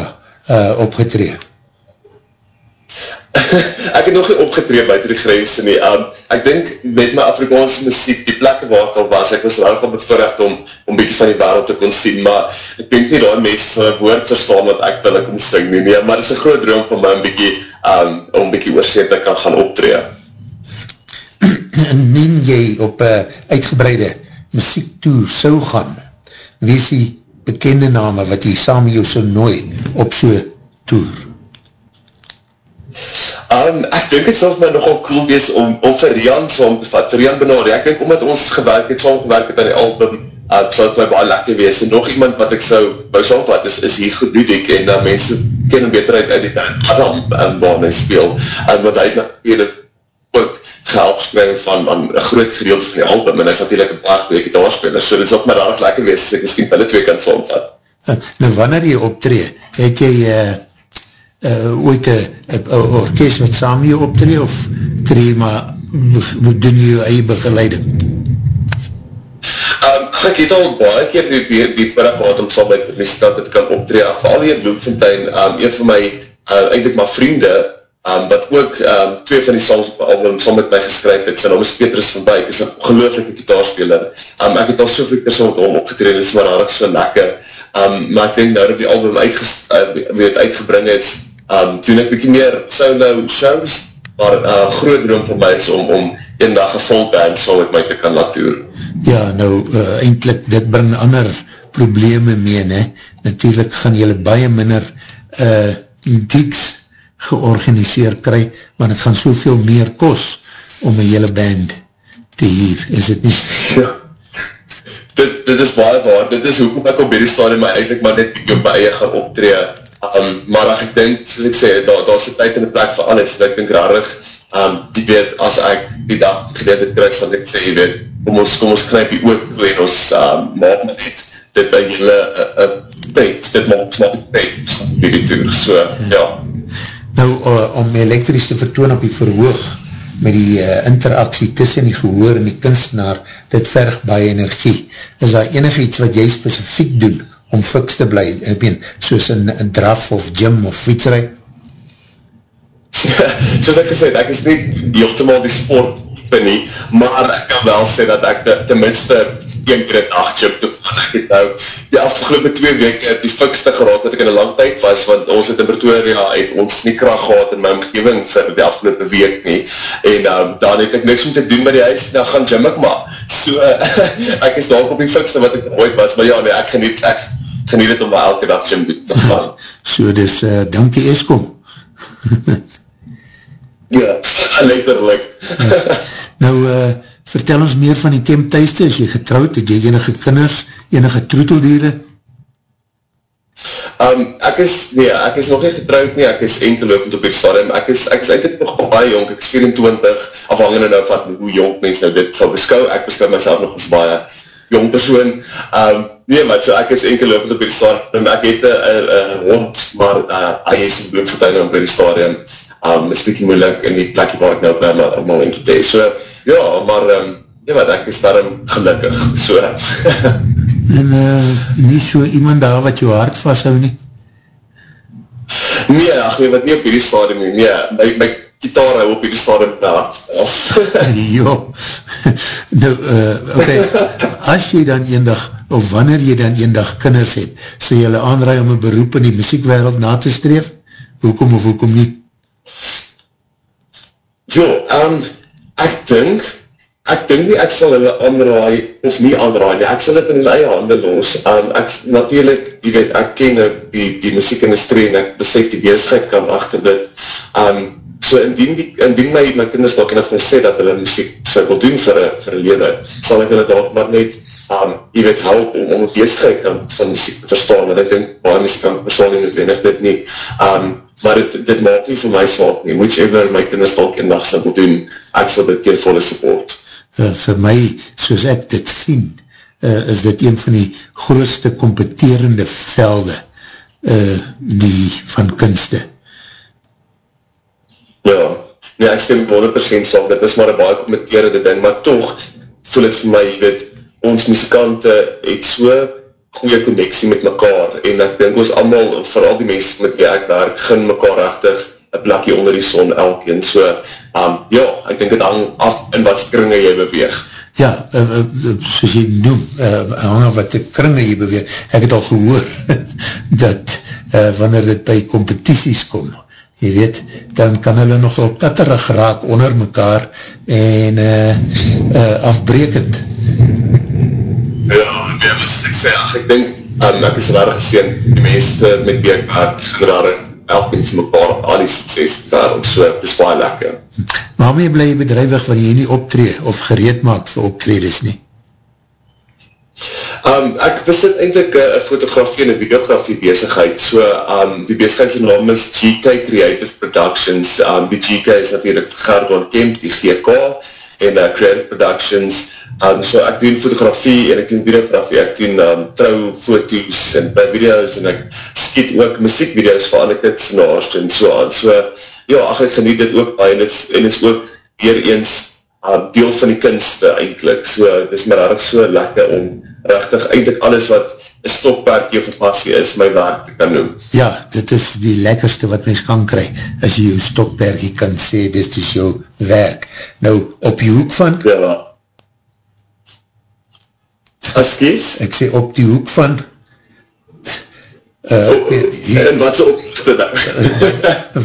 uh, opgetree? <laughs> ek het nog nie opgetree buiten die grense nie. Um, ek denk met my Afrikaanse muziek, die plekke waar ek al was, ek was wel van bevorderd om, om bykie van die wereld te kon sien, maar ek denk nie daar mense sal een woord verstaan wat ek wil ek om sing nie, nie, maar het is een groot droom van my om bykie, um, om bykie oorsee te kan gaan optree. Neem jy op uh, uitgebreide muziek toe sou gaan, is die bekende name wat jy saam jou so nooi op so toer? Um, ek dink het sal my nogal cool wees om, om vir Rian saam te vat, vir Rian Benade, ek dink omdat ons gewerk het, saam gewerk het aan die album, uh, sal het my baie lekker wees, en nog iemand wat ek sou wou saam vat, is, is hier Geludik, en uh, mense ken hem beter uit, uit die band. Adam, um, waar hy speel, en wat hy natuurlijk ook gehelp spring van een groot gedeelte van die album, en hy is natuurlijk een paar goeie gitaarspeler, so dit is ook my raar lekker wees, as ek miskien hulle twee kan saam vat. Uh, nou, wanneer jy optree, het jy uh, uh, ooit een orkest wat saam jy optree, of tree maar, doen jy jou eie begeleiding? Um, ek het al baie keer die, die, die voorraad gehad om saam met my stad te kan optree, vooral hier in Bloemfontein, um, een van my, uh, eindelijk maar vriende, um, wat ook um, twee van die songs op album saam met my geskryf het, sy naam is Petrus van Bijk, is een gelooflike gitaarspeler. Um, ek het al soveel keer saam met hom opgetreden, is maar rarig so lekker. Um, maar ek denk nou dat die album uh, weer uitgebring het, um, toen ek bykie meer solo shows, maar uh, groot droom van my is om, om een dag een vol band saam met my te kan laat toer. Ja, nou, uh, eindelijk, dit bring ander probleme mee, ne? Natuurlijk gaan jylle baie minder uh, gigs georganiseer kry, want het gaan soveel meer kos om een hele band te hier, is het nie? Ja. Dit, dit is baie waar, dit is hoekom ek op hierdie stadium my eindelijk maar net op my eie gaan optree, um, maar ek denk, soos ek sê, daar da is een tyd in die plek vir alles, dat ek denk rarig, um, die weet, as ek die dag geleid het kruis, dat ek sê, jy weet, kom ons, kom ons knijp die oor, en ons um, maak net dit een hele tyd, dit maak ons maak die die toer, so, ja. Nou, uh, om elektrisch te vertoon op die verhoog, met die uh, interaksie tussen die gehoor en die kunstenaar, dit verg baie energie. Is daar enig iets wat jy specifiek doen, om fiks te bly, ek meen, soos in, in draf of gym of fietsrij? <laughs> soos ek gesê, ek is nie heeltemaal die sport nie, maar ek kan wel sê dat ek tenminste een keer het acht gym toe gaan, ek het nou die afgelopen twee weke die fikste geraad wat ek in een lang tyd was, want ons het in Pretoria het ons nie kracht gehad in my omgeving vir die afgelopen week nie, en um, dan het ek niks om te doen by die huis, dan gaan gym ek maar, so <laughs> ek is daar op die fikste wat ek ooit was, maar ja, nee, ek geniet, ek geniet het om my elke dag gym te gaan. <laughs> So, dus, uh, dankie Eskom. Ja, letterlijk. <laughs> nou, uh, vertel ons meer van die kemptuiste, is jy getrouwd, het jy enige kinders, enige troeteldiere? Um, ek is, nee, ek is nog nie getrouwd nie, ek is enkelopend op die stadium, ek is, ek is eindelijk nog baie jong, ek is 24, afhangende nou van hoe jong mens nou dit sal beskou, ek beskou myself nog as baie jong persoon, um, nee, maar so ek is enkelopend op die stadium, ek het een hond, maar uh, hy is in bloedvertuin op die stadium, um, is bykie moeilik in die plekje waar ek nou bij my allemaal in te so, ja, maar, um, ja wat, ek is daarom gelukkig, <laughs> so. en uh, nie so iemand daar wat jou hart vasthou nie? Nee, ach nee, wat nie op hierdie stadium nie, nee, my, my gitaar hou op hierdie stadium na. <laughs> jo, nou, uh, ok, as jy dan eendag, of wanneer jy dan eendag kinders het, sal jy hulle aanraai om een beroep in die muziekwereld na te streef? Hoekom of hoekom nie? Jo, um, ek dink, ek dink nie ek sal hulle aanraai, of nie aanraai nie, ek sal het in hulle eie handen los. Um, ek, natuurlijk, jy weet, ek ken die, die muziekindustrie en ek besef die beesheid kan achter dit. Um, so indien, die, indien my, my kinders daar kan ek sê dat hulle muziek sal wil doen vir een lewe, sal ek hulle daar maar net um, jy weet, help om, om bezigheid van, van muziek te verstaan, want ek denk, baie muziek kan persoonlijk niet wenig dit nie, um, maar dit, dit maak nie vir my saak nie, whichever my kinders dalk in dag sal doen, ek sal dit tegen volle support. Uh, vir my, soos ek dit sien, uh, is dit een van die grootste competerende velde uh, die van kunste. Ja, nee, ek stem 100% saam, dit is maar een baie competerende ding, maar toch voel het vir my, jy weet, ons muzikante het so goeie connectie met mekaar, en ek denk ons allemaal, vooral die mense met wie ek werk, gin mekaar rechtig, een plakje onder die son elkeen, so, um, ja, ek denk het hang af in wat kringe jy beweeg. Ja, uh, uh, soos jy noem, uh, hang af wat kringe jy beweeg, ek het al gehoor, <laughs> dat uh, wanneer het by competities kom, jy weet, dan kan hulle nogal katterig raak onder mekaar, en uh, uh, afbrekend. Ja, nee, wat ek sê, ach, ek denk, um, ek is raar geseen, die mense met wie ek werk, gaan raar elkeen van mekaar al die succes daar, so, het is baie lekker. Waarmee bly jy bedrijwig waar jy nie optree of gereed maak vir optredes nie? Um, ek besit eindelijk een uh, fotografie en een videografie bezigheid, so um, die bezigheid naam is GK Creative Productions, um, die GK is natuurlijk Gardon Kemp, die GK, en uh, Creative Productions, um, so ek doen fotografie en ek doen videografie, ek doen um, trouw foto's en video's en ek skiet ook muziekvideo's vir ander kitsnaars en so aan, so ja, ach, ek geniet dit ook by en is, en is ook weer eens um, deel van die kunste eindelijk, so het is maar erg so lekker om rechtig eindelijk alles wat een stokperkie of een passie is, my werk te kan noem. Ja, dit is die lekkerste wat mens kan kry, as jy jou stokperkie kan sê, dit is jou werk. Nou, op die hoek van... Ja, kies? Ek sê op die hoek van... Uh, oh, hier, en wat is <laughs> op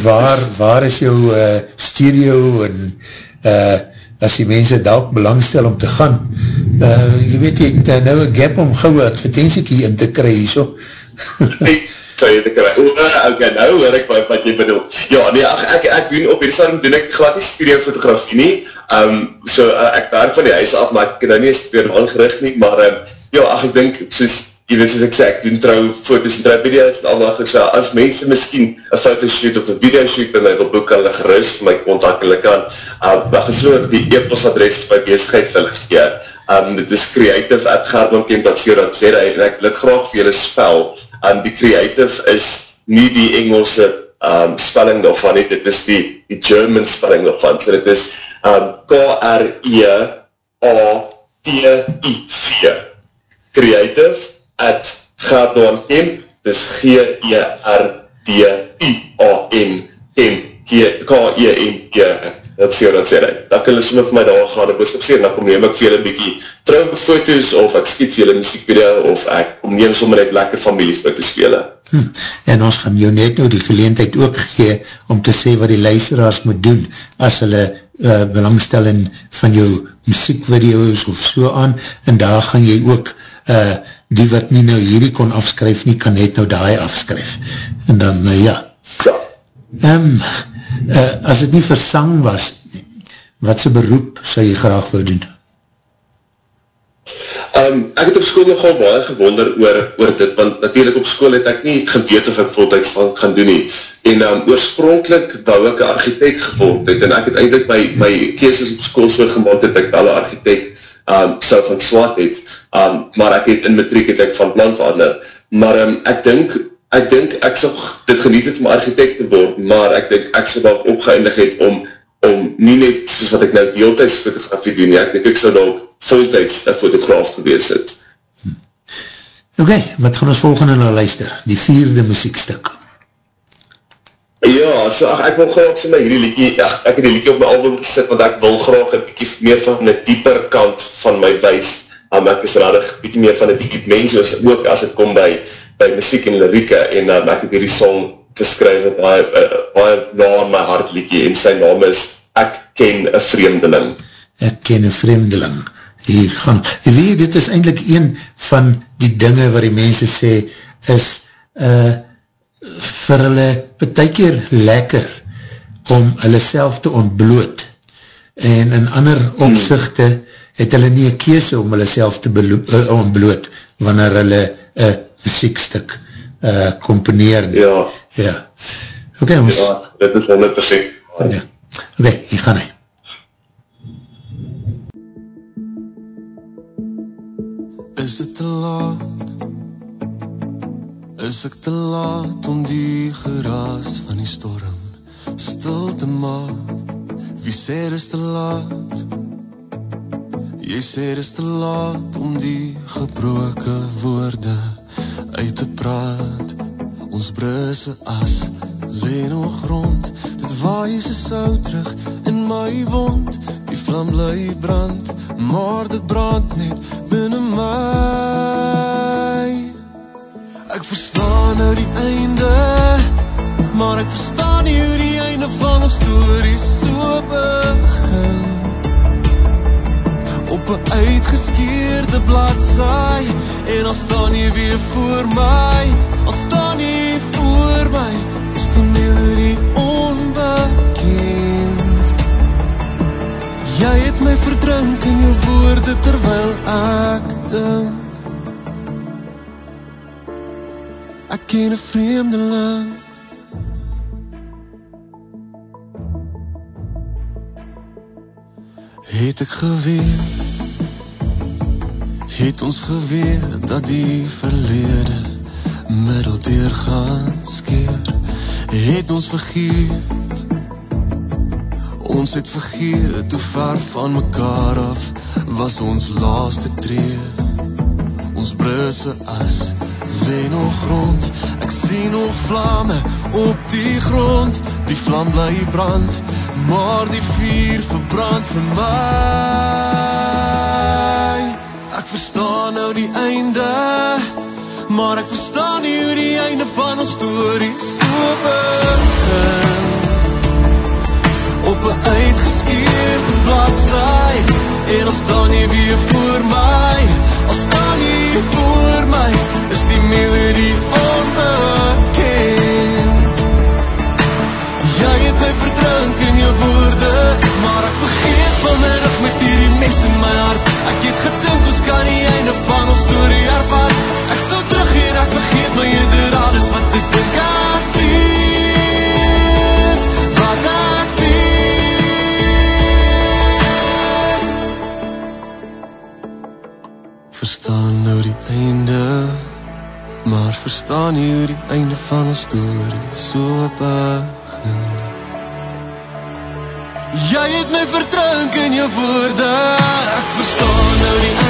waar, waar is jou uh, stereo en uh, as die mense dalk belangstel om te gaan, uh, jy weet jy, het uh, nou een gap om gauwe advertentiekie in te kry hier so. Kry te kry, o, ok, nou hoor ek wat, wat jy bedoel. Ja, nee, ek, ek, ek doen op hierdie sarm, doen ek glad die studio fotografie nie, um, so uh, ek werk van die huis af, maar ek kan nou nie weer aangericht nie, maar um, ja, ach, ek denk, soos, jy weet soos ek sê, ek doen trouw foto's en trouw video's en al dat goed, so as mense miskien een fotoshoot of een videoshoot by my wil boek, hulle gerust vir my contact, hulle kan, uh, wacht is so die e-post adres vir my bezigheid vir hulle gekeer, um, dit is creative at gardonkamp.co.za en ek wil het graag vir julle spel, um, die creative is nie die Engelse um, spelling daarvan, nie, dit is die, die German spelling daarvan, so dit is um, K-R-E-A-T-I-V creative at Gardonkamp, dis G-E-R-D-U-A-M-K-E-M-P, dat sê wat sê, dat kan hulle somme vir my daar gaan, en boodskap sê, en dan kom neem ek vir julle bykie trouwe foto's, of ek skiet vir julle muziekvideo, of ek kom neem somme net lekker familiefoto's vir julle. Hm, en ons gaan jou net nou die geleentheid ook gee, om te sê wat die luisteraars moet doen, as hulle uh, belangstelling van jou muziekvideo's of so aan, en daar gaan jy ook uh, die wat nie nou hierdie kon afskryf nie, kan net nou daai afskryf. En dan, nou ja. Um, uh, as het nie versang was, wat sy beroep sal jy graag wou doen? Um, ek het op school nogal baie gewonder oor, oor dit, want natuurlijk op school het ek nie geweet of ek voltijds van gaan doen nie. En um, oorspronkelijk wou ek een architect gevolgd het, en ek het eindelijk my, my keeses op school so gemaakt het, ek alle architect um, sou van swat het, um, maar ek het in matriek het ek van plan verander, maar um, ek dink, ek dink ek sal dit geniet het om architect te word, maar ek dink ek sal dat opgeëindig het om, om nie net soos wat ek nou deeltijds fotografie doen, ek dink ek sal dat voltijds een fotograaf gewees het. Hm. Okay, wat gaan ons volgende nou luister? Die vierde muziekstuk. Ja, so ach, ek wil graag sê my hierdie liekie, ach, ek het die liekie op my album gesit, want ek wil graag een bykie meer van die dieper kant van my wees, um, ek is radig bykie meer van die diep mens, ook as het kom by, by muziek en lirieke, en um, ek het hierdie song geskryf, baie, uh, baie na my hart liekie, en sy naam is Ek ken een vreemdeling. Ek ken een vreemdeling. Hier gaan, weet, dit is eindelijk een van die dinge waar die mense sê, is, uh, vir hulle betek keer lekker om hulle self te ontbloot en in ander opzichte het hulle nie een keese om hulle self te uh, ontbloot wanneer hulle een muziekstuk uh, componeer. Ja. Ja. Ok, ons... Ja, dit is 100%. Ja. Ok, hier gaan hy. Is het te laat? Is ek te laat om die geraas van die storm stil te maak? Wie sê dit is te laat? Jy sê dit is te laat om die gebroke woorde uit te praat. Ons bruse as lê nog rond. Dit waai se sou terug in my wond. Die vlam bly brand, maar dit brand net binne my. Ek verstaan nou die einde, maar ek verstaan nie hoe die einde van ons storie so begin. Op 'n uitgeskeurde bladsy en dan staan jy weer voor my, al staan jy voor my, is die melodie onbekend. Jy het my verdrink in jou woorde terwyl ek dink. Ek ken 'n vreemdeling. Het ek geweet Het ons geweet dat die verlede middeldeur gaan skeer? Het ons vergeet? Ons het vergeet hoe ver van mekaar af was ons laaste tree. Ons brusse as lê nog rond Ek sien nog vlamme op die grond. Die vlam bly brand Maar die vuur verbrand vir my Ek verstaan nou die einde Maar ek verstaan nie hoe die einde van ons storie so begin. Op 'n uitgeskeurde bladsy En dan staan jy weer voor my Al staan jy voor my Is die melodie onbekend Maar ek vergeet vanmiddag met hierdie mes in my hart. Ek het gedink ons kan die einde van ons storie ervaar. Ek stel terug hier, ek vergeet my dit alles wat ek dink ek weet Wat ek weet Verstaan nou die einde Maar verstaan nie hoe die einde van ons storie so begin Jy in jou woorde. Ek verstaan nou die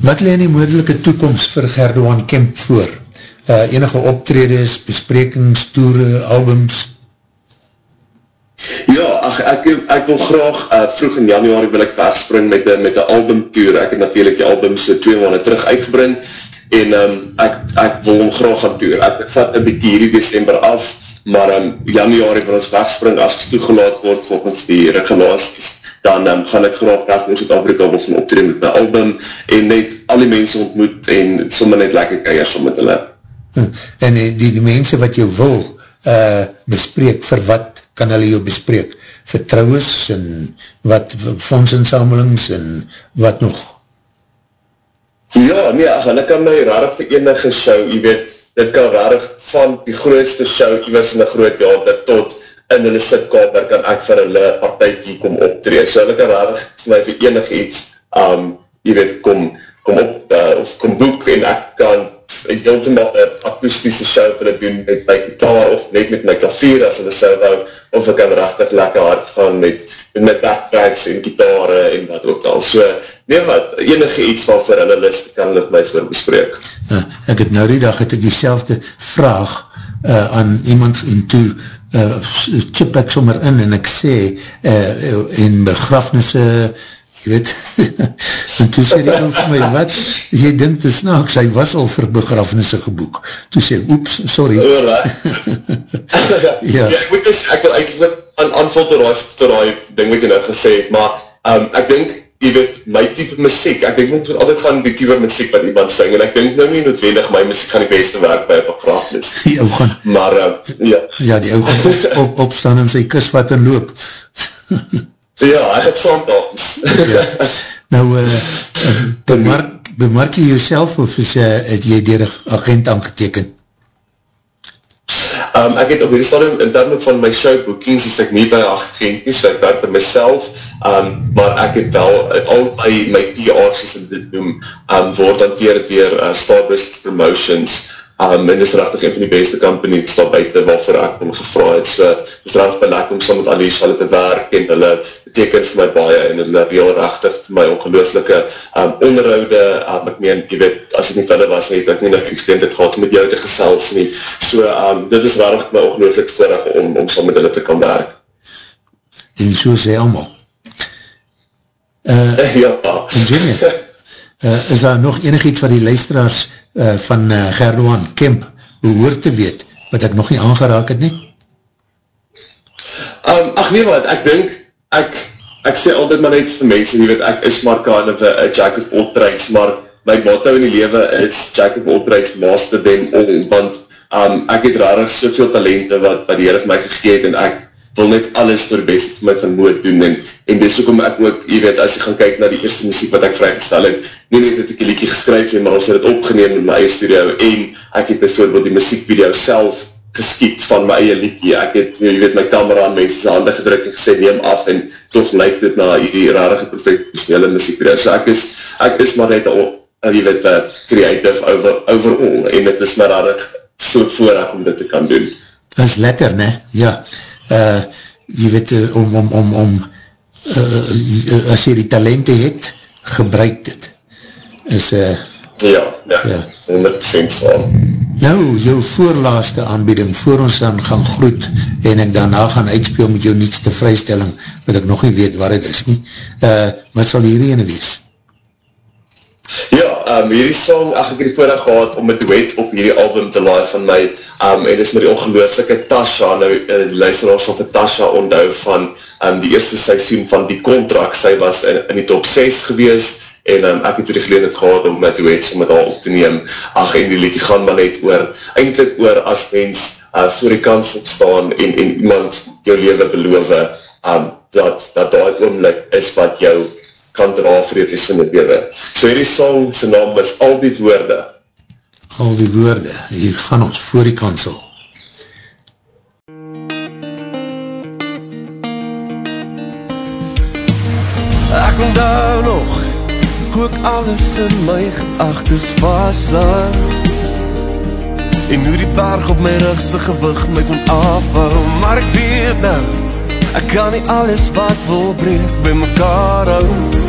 Wat leen die moedelike toekomst vir Gerdoan Kemp voor? Uh, enige optredes, besprekings, toere, albums? Ja, ach, ek, ek wil graag, uh, vroeg in januari wil ek wegspring met een met albumtour, ek het natuurlijk die album so twee maanden terug uitgebring, en um, ek, ek wil hom graag gaan tour, ek vat een bykie hierdie december af, maar um, januari wil ons wegspring, as ek toegelaat word volgens die regulaties, dan um, gaan ek graag weg in Zuid-Afrika wil gaan optreden met my album, en net al die mense ontmoet, en sommer net lekker keiers om met hulle. En die, die, die mense wat jou wil uh, bespreek, vir wat kan hulle jou bespreek? Vertrouwes en wat fondsinsamelings en wat nog? Ja, nee, ach, hulle kan my rarig vir enige show, jy weet, dit kan rarig van die grootste show, jy was in die groot theater, tot in hulle sitkamer kan ek vir hulle partijkie kom optree. So hulle kan rarig vir my vir enige iets, um, jy weet, kom, kom op, uh, of kom boek, en ek kan heeltemaal een akoestische show vir hulle doen met my gitaar, of net met my klavier, as hulle sou wou, of ek kan rachtig lekker hard gaan met, met my backtracks en gitare en wat ook al. So, nee wat, enige iets van vir hulle list kan hulle my voor bespreek. Uh, ek het nou die dag, het ek die vraag uh, aan iemand en toe uh, chip ek sommer in en ek sê uh, en begrafnisse jy weet <laughs> en toe sê die ou vir my wat, jy dink te snaaks? Hy was al vir begrafnisse geboek. Toe sê, oeps, sorry. Oh, <laughs> ja. ja, ek moet dus, ek wil eigenlijk aan aanvul te raai, te raai ding wat jy nou gesê het, maar um, ek denk jy weet, my type muziek, ek denk moet altijd gaan die type muziek wat iemand sing, en ek denk nou nie noodwendig my muziek gaan die beste werk by op begrafnis. <laughs> Die ou gaan, maar, uh, ja. Ja, die ou gaan op, op, opstaan in sy kus wat en loop. <laughs> ja, hy het saamtals. ja. Nou, uh, bemark, bemark jy jouself, of is, uh, het jy dier agent aangetekend? Um, ek het op die stadium, in termen van my show bookings, is ek nie by agent nie, so ek werk by myself, um, maar ek het wel, al my, my PR's in dit noem, um, word hanteer dier uh, Starburst Promotions, um, en is rechtig een van die beste company, het staat buiten waarvoor ek om gevraag het, so is rechtig belek om saam met al die sjalle te werk, en hulle beteken vir my baie en hulle heel rechtig vir my ongelooflike um, onderhoude, um, ek meen, jy weet, as het nie verder was, het ek nie ek gekend het gehad met jou te gesels nie, so um, dit is rechtig my ongelooflik voorrecht om, om saam met hulle te kan werk. En so sê allemaal. Uh, <laughs> ja. En Jimmy, uh, is daar nog enig iets wat die luisteraars uh, van uh, Gerdoan Kemp behoor te weet, wat ek nog nie aangeraak het nie? Um, ach nee wat, ek dink, ek, ek sê altyd maar net vir mense, jy weet, ek is maar kind of a, a jack of all trades, maar my motto in die lewe is jack of all trades, master them all, want um, ek het rarig soveel talente wat, wat die Heer vir my gegeet, en ek wil net alles die beste vir my vermoed doen, en, en dis ook om ek ook, jy weet, as jy gaan kyk na die eerste muziek wat ek vrygestel het, nie net het ek die liedje geskryf, maar ons het het opgeneem in my eie studio, en ek het bijvoorbeeld die muziekvideo self geskiet van my eie liedje. Ek het, jy weet, my camera aan mense sy handen gedrukt en gesê, neem af en toch lyk dit na die rarige professionele muziek. So ek is, ek is maar net al, jy weet, uh, creative over, overall en het is maar rarig so voorraag om dit te kan doen. Dat is lekker, ne? Ja. Uh, jy weet, uh, om, om, om, om uh, as jy die talente het, gebruik dit. Is, uh, ja, ja, ja, 100% saam. Nou, jou voorlaaste aanbieding, voor ons dan gaan groet, en ek daarna gaan uitspeel met jou nietste vrystelling, wat ek nog nie weet waar het is nie, uh, wat sal hierdie ene wees? Um, hierdie song, ach, ek het die voordag gehad om een duet op hierdie album te laai van my, um, en is met die ongelooflike Tasha, nou, uh, die luisteraars sal te Tasha onthou van um, die eerste seisoen van die contract, sy was in, in die top 6 gewees, en um, ek het die gelegenheid gehad om met duets om met haar op te neem, ach en die liedje gaan maar net oor, eindelijk oor as mens uh, voor die kans opstaan en, en iemand jou leven beloof, um, dat, dat daar oomlik is wat jou kan dra vir die van die leven. So hierdie song, sy naam is Al die Woorde. Al die Woorde, hier gaan ons voor die kansel. Ek onthou nog ek alles in my gedagtes vastzaak En hoe die berg op my rugse gewig my kon afhou Maar ek weet nou, ek kan nie alles wat wil breek by mekaar hou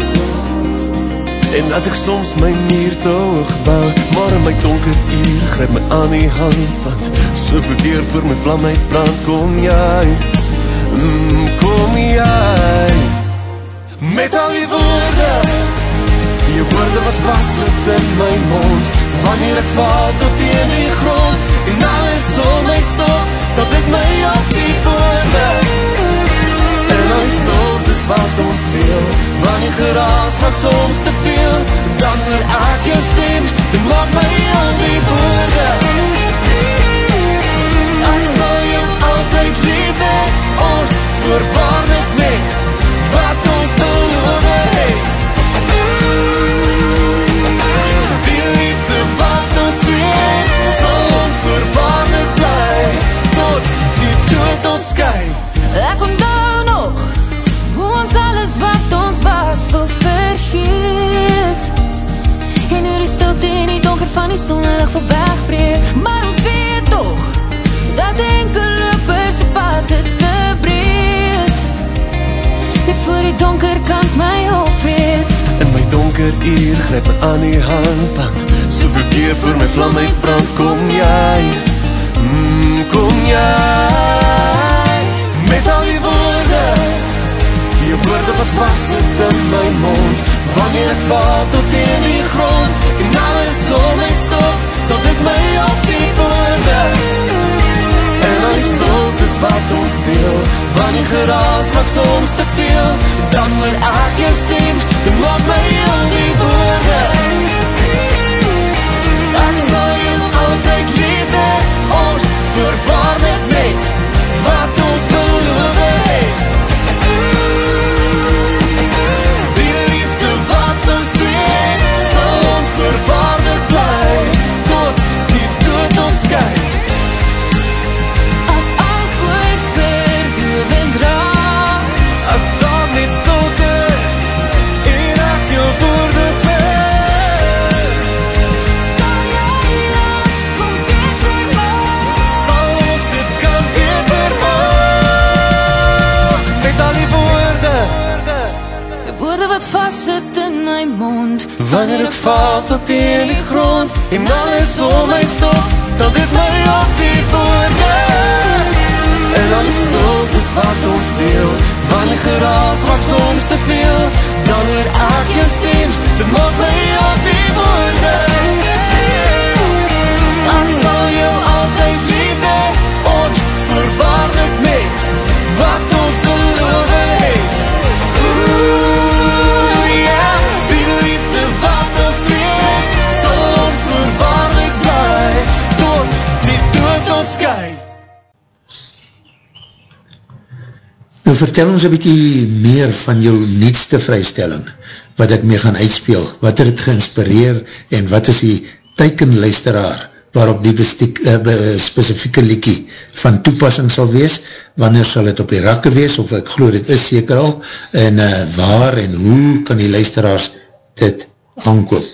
En dat ek soms my nier te hoog bou Maar in my donker uur grijp my aan die hand Want so verkeer voor my vlam uitbrand Kom jy, mm, kom jy. Met al die woorde Je woorde wat vast in my mond Wanneer ek val tot in die grond En alles om my stop Dat ek my op die woorde En die stiltes wat ons veel Wanneer geraas was soms te veel Dan hoor ek jou stem. En maak my al die woorde Ek sal jou altyd lief hee Onvoorwaardig met Wat ons beloof het. Ek onthou nog Hoe ons alles wat ons was wil vergeet. En hoe die stilte in die donker van die sonnelicht wil wegbreek. Maar ons weet toch Dat enkele perse pad is te breed Net voor die donker kant my opweet In my donker uur grijp my aan die hand Want soveel keer voor my vlam uitbrand kom jy? Mm, kom jy woorde wat vast in my mond. Wanneer ek val tot in die grond En alles om my stop Tot ek my op die woorde En al die stiltes wat ons deel Wanneer geraas was soms te veel. Dan hoor ek jou stem En maak my al die woorde. Ek sal jou altyd lief hê Onverwaardig Wanneer ek val tot in die grond En alles om my stop Dan dit my op die woorde En al die stiltes wat ons deel Wanneer geraas was soms te veel Dan hoor ek jou stem Dit maak my op die vertel ons een bykie meer van jou nietste vrystelling, wat ek mee gaan uitspeel, wat het het geïnspireer en wat is die tykenluisteraar waarop die bestiek, uh, specifieke liekie van toepassing sal wees, wanneer sal het op die rakke wees, of ek geloof dit is seker al, en uh, waar en hoe kan die luisteraars dit aankoop?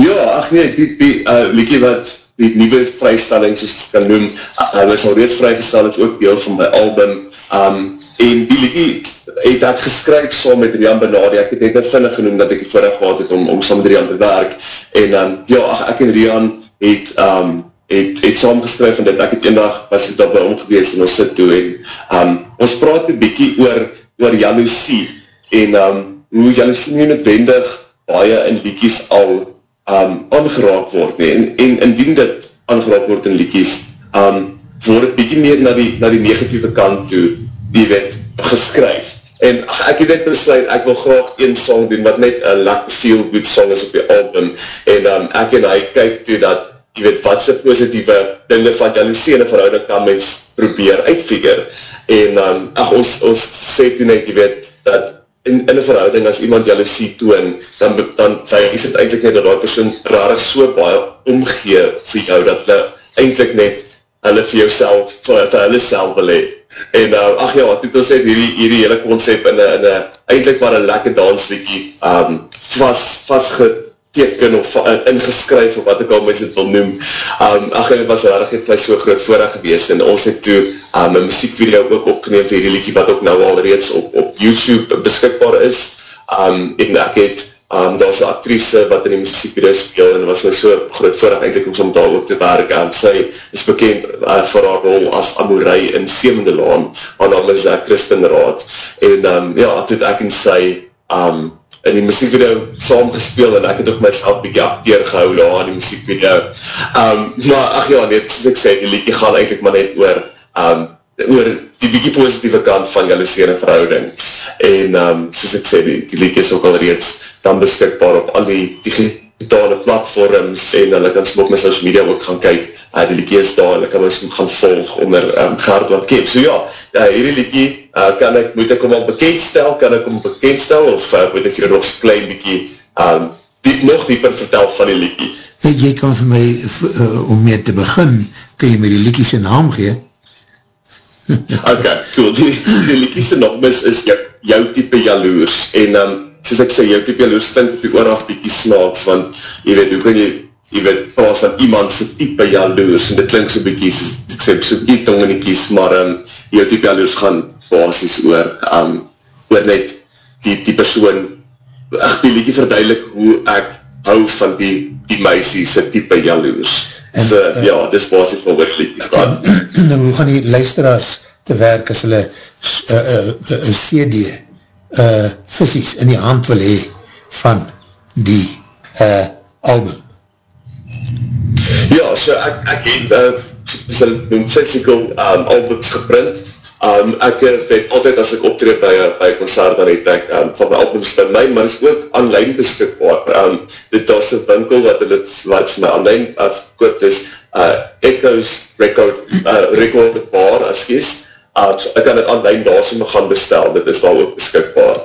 Ja, ach nee, die, die uh, liekie wat die nieuwe vrystelling, soos ek kan noem, hy was al reeds vrygestel, is ook deel van my album, um, en die liekie het ek geskryf saam met Rian Benadi, ek het net net vinnig genoem dat ek die voorrecht gehad het om, om saam met Rian te werk, en um, ja, ach, ek en Rian het, um, het, het saam geskryf van dit, ek het een dag, was ek daar by hom gewees en ons sit toe, en um, ons praat een bykie oor, oor jaloesie, en um, hoe jaloesie nie noodwendig baie in liekies al um, aangeraak word, nie. En, en indien dit aangeraak word in liekies, um, word het bykie meer na die, na die negatieve kant toe, die wet geskryf. En ach, ek het net besluit, ek wil graag een song doen, wat net een lekker feel good song is op die album, en um, ek en hy kyk toe dat, jy weet, wat sy positieve dinge van jaloesie die verhouding kan mens probeer uitfigure, en um, ach, ons, ons sê toe net, jy weet, dat in, in een verhouding, as iemand jaloesie toon, dan, dan is het eindelijk net dat die persoon rarig so baie omgee vir jou, dat hulle eindelijk net hulle vir jou self, vir, vir hulle self wil hee. En uh, ach ja, het ons het hierdie, hierdie hele concept in een, eindelijk maar een lekker danslikkie um, vast, vastgeteken of uh, ingeskryf of wat ek al mens het wil noem. Um, ach, het was rarig, het my so groot voorraag gewees en ons het toe um, een muziekvideo ook opgeneem vir hierdie likkie wat ook nou al reeds op, op YouTube beskikbaar is. Um, en ek het Um, daar was een actrice wat in die muziekvideo speel en was my so groot voorraag eindelijk om daar ook te werk. Um, sy is bekend uh, vir haar rol as Amorei in Sevende Laan, haar naam is uh, Kristen Raad. En um, ja, toe ek en sy um, in die muziekvideo saam gespeel en ek het ook myself bykie acteer gehou daar in die muziekvideo. Um, maar ach ja, net soos ek sê, die liedje gaan eindelijk maar net oor um, oor die bykie positieve kant van jaloesie en verhouding. En um, soos ek sê, die, die liedje is ook al reeds dan beskikbaar op al die digitale platforms en hulle kan op my social media ook gaan kyk, uh, die liedje is daar, hulle kan ons gaan volg onder um, Gert wat keep. So ja, uh, hierdie liedje, uh, kan ek, moet ek om al bekendstel, kan ek om bekendstel, of uh, moet ek hier nog so klein bykie um, diep, nog dieper vertel van die liedje? Hey, jy kan vir my, uh, om mee te begin, kan jy my die liedje sy naam gee? <laughs> ok, cool. Die, die liedje sy naam is, is jou, jou type jaloers, en um, soos ek sê, jou type jaloers vind op die ooraf bykie snaaks, want jy weet, hoe kan jy, jy weet, praat van iemand sy type jaloers, en dit klink so bykie, soos ek sê, so die tong in die kies, maar um, jou type jaloers gaan basis oor, um, oor net die, die persoon, echt die liedje verduidelik hoe ek hou van die, die meisie sy type jaloers. En, so, uh, ja, dis basis van wat liedjes gaan. <clears throat> Nou, hoe gaan die luisteraars te werk as hulle uh, uh, uh, CD uh, visies in die hand wil hee van die uh, album? Ja, so ek, ek het uh, so, physical um, albums geprint Um, ek het altyd as ek optreed by by concert, dan het ek um, van my albums by my, maar is ook online beskikbaar. Um, dit is een winkel wat het wat my online afkoop is, uh, Echoes Record, uh, Record Bar, as kies. So ek kan het online daar so gaan bestel, dit is daar ook beskikbaar.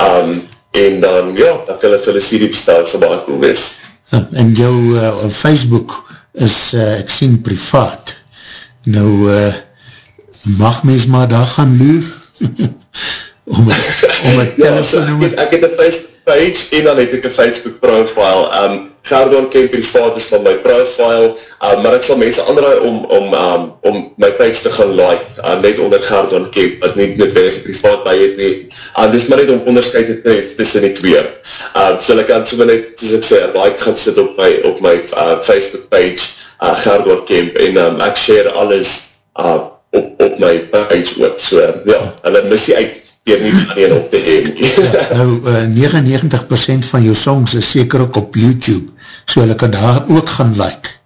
Um, en dan, ja, dan kan het hulle CD bestel, so baie cool is. Ja, en jou uh, Facebook is, uh, ek sien, privaat. Nou, uh, mag mens maar daar gaan loer <laughs> om een telefoon ja, so, ek, ek het een Facebook page en dan het ek een Facebook profile um, Gerdon Kemp privaat is van my profile. Um, maar ek sal mense aanraai om, om, um, om my page te gaan like uh, net onder Gerdon Kemp wat nie noodwendig privaat by het nie. Um, dis maar net om onderscheid te tref tussen die twee. Um, so ek kan so net, soos ek sê, like gaan sit op my, op my uh, Facebook page uh, Gerdon Kemp en um, ek share alles uh, op, op my page ook, so ja, hulle missie uit dier nie alleen op te heen. <laughs> ja, nou, uh, eh, 99% van jou songs is seker ook op YouTube, so hulle kan daar ook gaan like.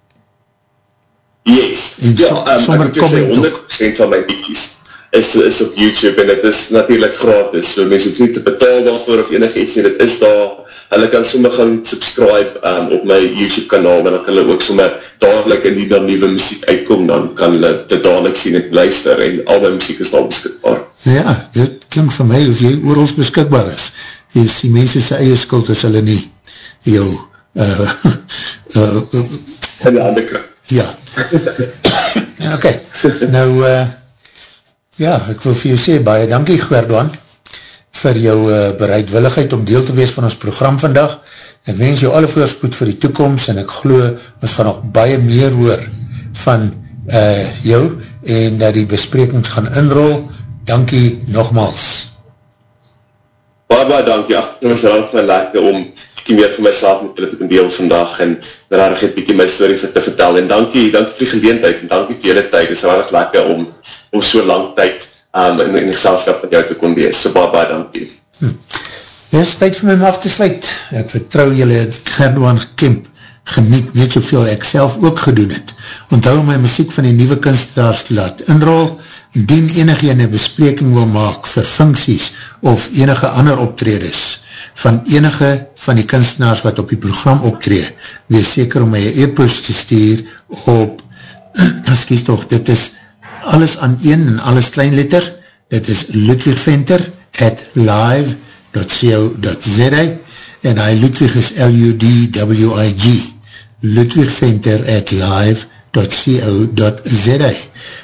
Yes, en ja, so, um, ek het sê 100% van my bietjes is, is op YouTube en het is natuurlijk gratis, so mens hoef nie te betaal daarvoor of enig iets nie, dit is daar hulle kan somme gaan subscribe um, op my YouTube kanaal, dan kan hulle ook somme dadelijk in die dan nieuwe muziek uitkom, dan kan hulle dit dadelijk sien en luister, en al my muziek is al beskikbaar. Ja, dit klink vir my of jy oorals beskikbaar is. Is die mense sy eie skuld is hulle nie jou <laughs> uh, uh, uh, andere kant. Ja. ok, nou uh, ja, ek wil vir jou sê, baie dankie Gwerdoan, vir jou uh, bereidwilligheid om deel te wees van ons program vandag. Ek wens jou alle voorspoed vir die toekomst en ek glo ons gaan nog baie meer hoor van uh, jou en dat die besprekings gaan inrol. Dankie nogmaals. Baie baie dankie. Het was heel veel lekker om bykie meer vir myself met julle te kan deel vandag en rarig het bykie my story vir te vertel. En dankie, dankie vir die geleentheid en dankie vir julle tyd. Het is rarig lekker om, om so lang tyd um, in, in die geselskap van jou te kon wees. So baie, baie dankie. Hm. Dit is tyd vir my om af te sluit. Ek vertrouw julle Gerdwan Kemp geniet net soveel ek self ook gedoen het. Onthou my muziek van die nieuwe kunstenaars te laat inrol en dien enige ene bespreking wil maak vir funksies of enige ander optredes van enige van die kunstenaars wat op die program optree, wees seker om my e-post te stuur op, <clears throat> excuse toch, dit is alles aan een en alles kleinletter, dit is Ludwig Venter at live.co.za en hy Ludwig is L-U-D-W-I-G Ludwig Venter at live.co.za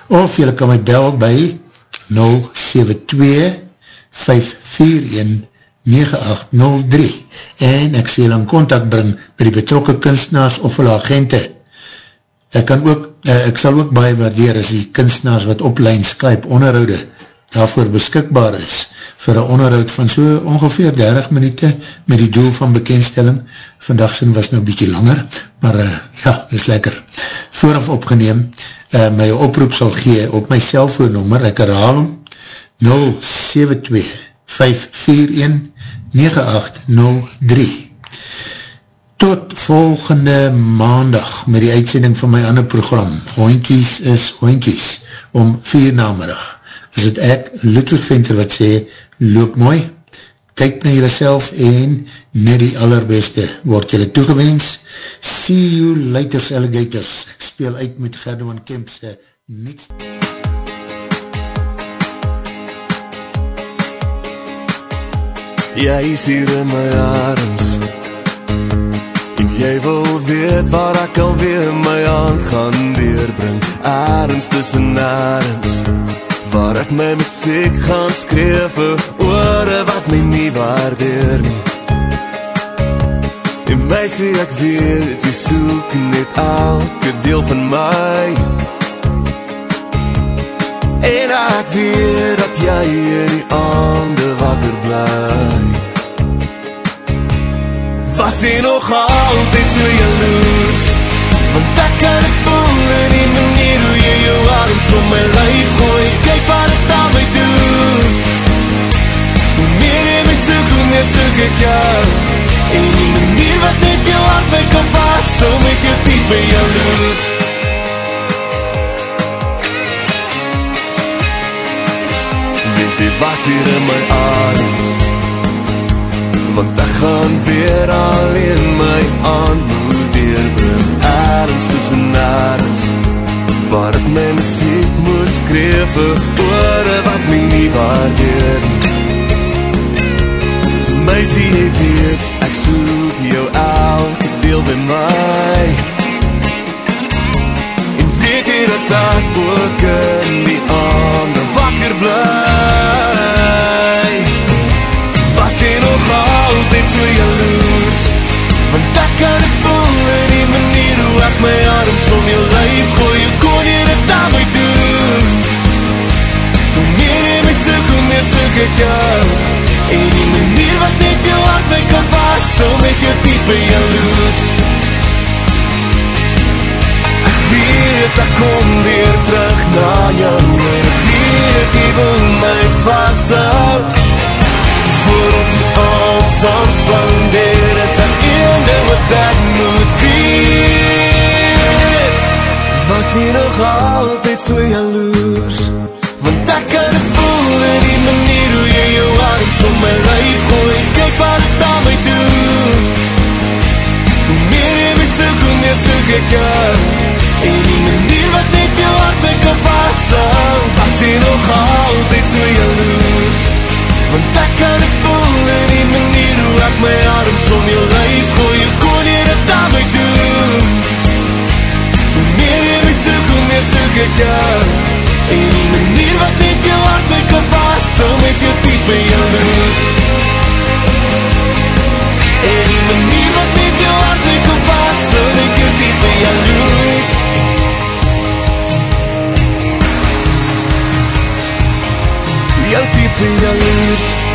of jylle kan my bel by 072-541-9803 en ek sê jylle in contact bring met die betrokke kunstenaars of hulle agente ek kan ook uh, ek sal ook baie waardeer as die kunstenaars wat op lijn Skype onderhoude daarvoor beskikbaar is vir een onderhoud van so ongeveer 30 minuute met die doel van bekendstelling. Vandag sin was nou bykie langer, maar uh, ja, is lekker. Vooraf opgeneem, uh, my oproep sal gee op my cellfoonnummer, ek herhaal 072 541 9803 tot volgende maandag met die uitsending van my ander program, Hoinkies is Hoinkies, om vier namerig. Is het ek, Ludwig Venter, wat sê, loop mooi, kyk na jylle self en net die allerbeste word jylle toegewens. See you later, alligators. Ek speel uit met Gerdeman Kempse. Niets... Jy is hier in my arms Jy wil weet waar ek alweer my hand gaan weerbring Arends tussen arends Waar ek my muziek gaan skreef vir oore wat my nie waardeer nie. En my sê ek weet, jy soek net elke deel van my. En ek weet dat jy in die aande wakker blijf Was jy nog altyd so jaloers? Want ek kan het voor jy jou arms om my lijf gooi Kijk wat het aan my doen Hoe meer jy my soek, hoe meer soek ek jou En die manier wat net jou hart my kan vast So met jou diep by jou loos Wens jy was hier in my arms Want ek gaan weer alleen my aanmoed deurbring Ergens tussen ergens waar ek my muziek moes skreef oore wat my nie waardeer Meisie, jy weet, ek soek jou elke deel by my. En weet jy dat ek ook in die aande wakker bly? Was jy nog altyd so jaloers? Want ek kan het voel in die hoe ek my arms om jou lijf gooi Hoe kon jy dit aan my doen? Hoe meer jy my soek, hoe meer soek ek jou. En die manier wat net jou hart my kan vast So met jou diepe jaloers. Ek weet ek kom weer terug na jou. En ek weet jy wil my vasthoud Voor ons ons saam spandeer Is dat een ding wat ek moet weet Was jy nog altyd so jaloers? Want ek kan het voel in die manier Hoe jy jou arms om my lijf gooi Kijk wat het aan my doen Hoe meer jy my soek, hoe meer soek ek jou. En die manier wat net jou hart my kan vasthou Was jy nog altyd so jaloers. Want ek kan het voel in die manier hoe ek my arms om jou lijf gooi ek jou En die manier wat net jou hart my kan vast So met jou diep by jou loos En die manier wat net jou hart my kan vast So met jou diep by jou loos Jou diep by jou loos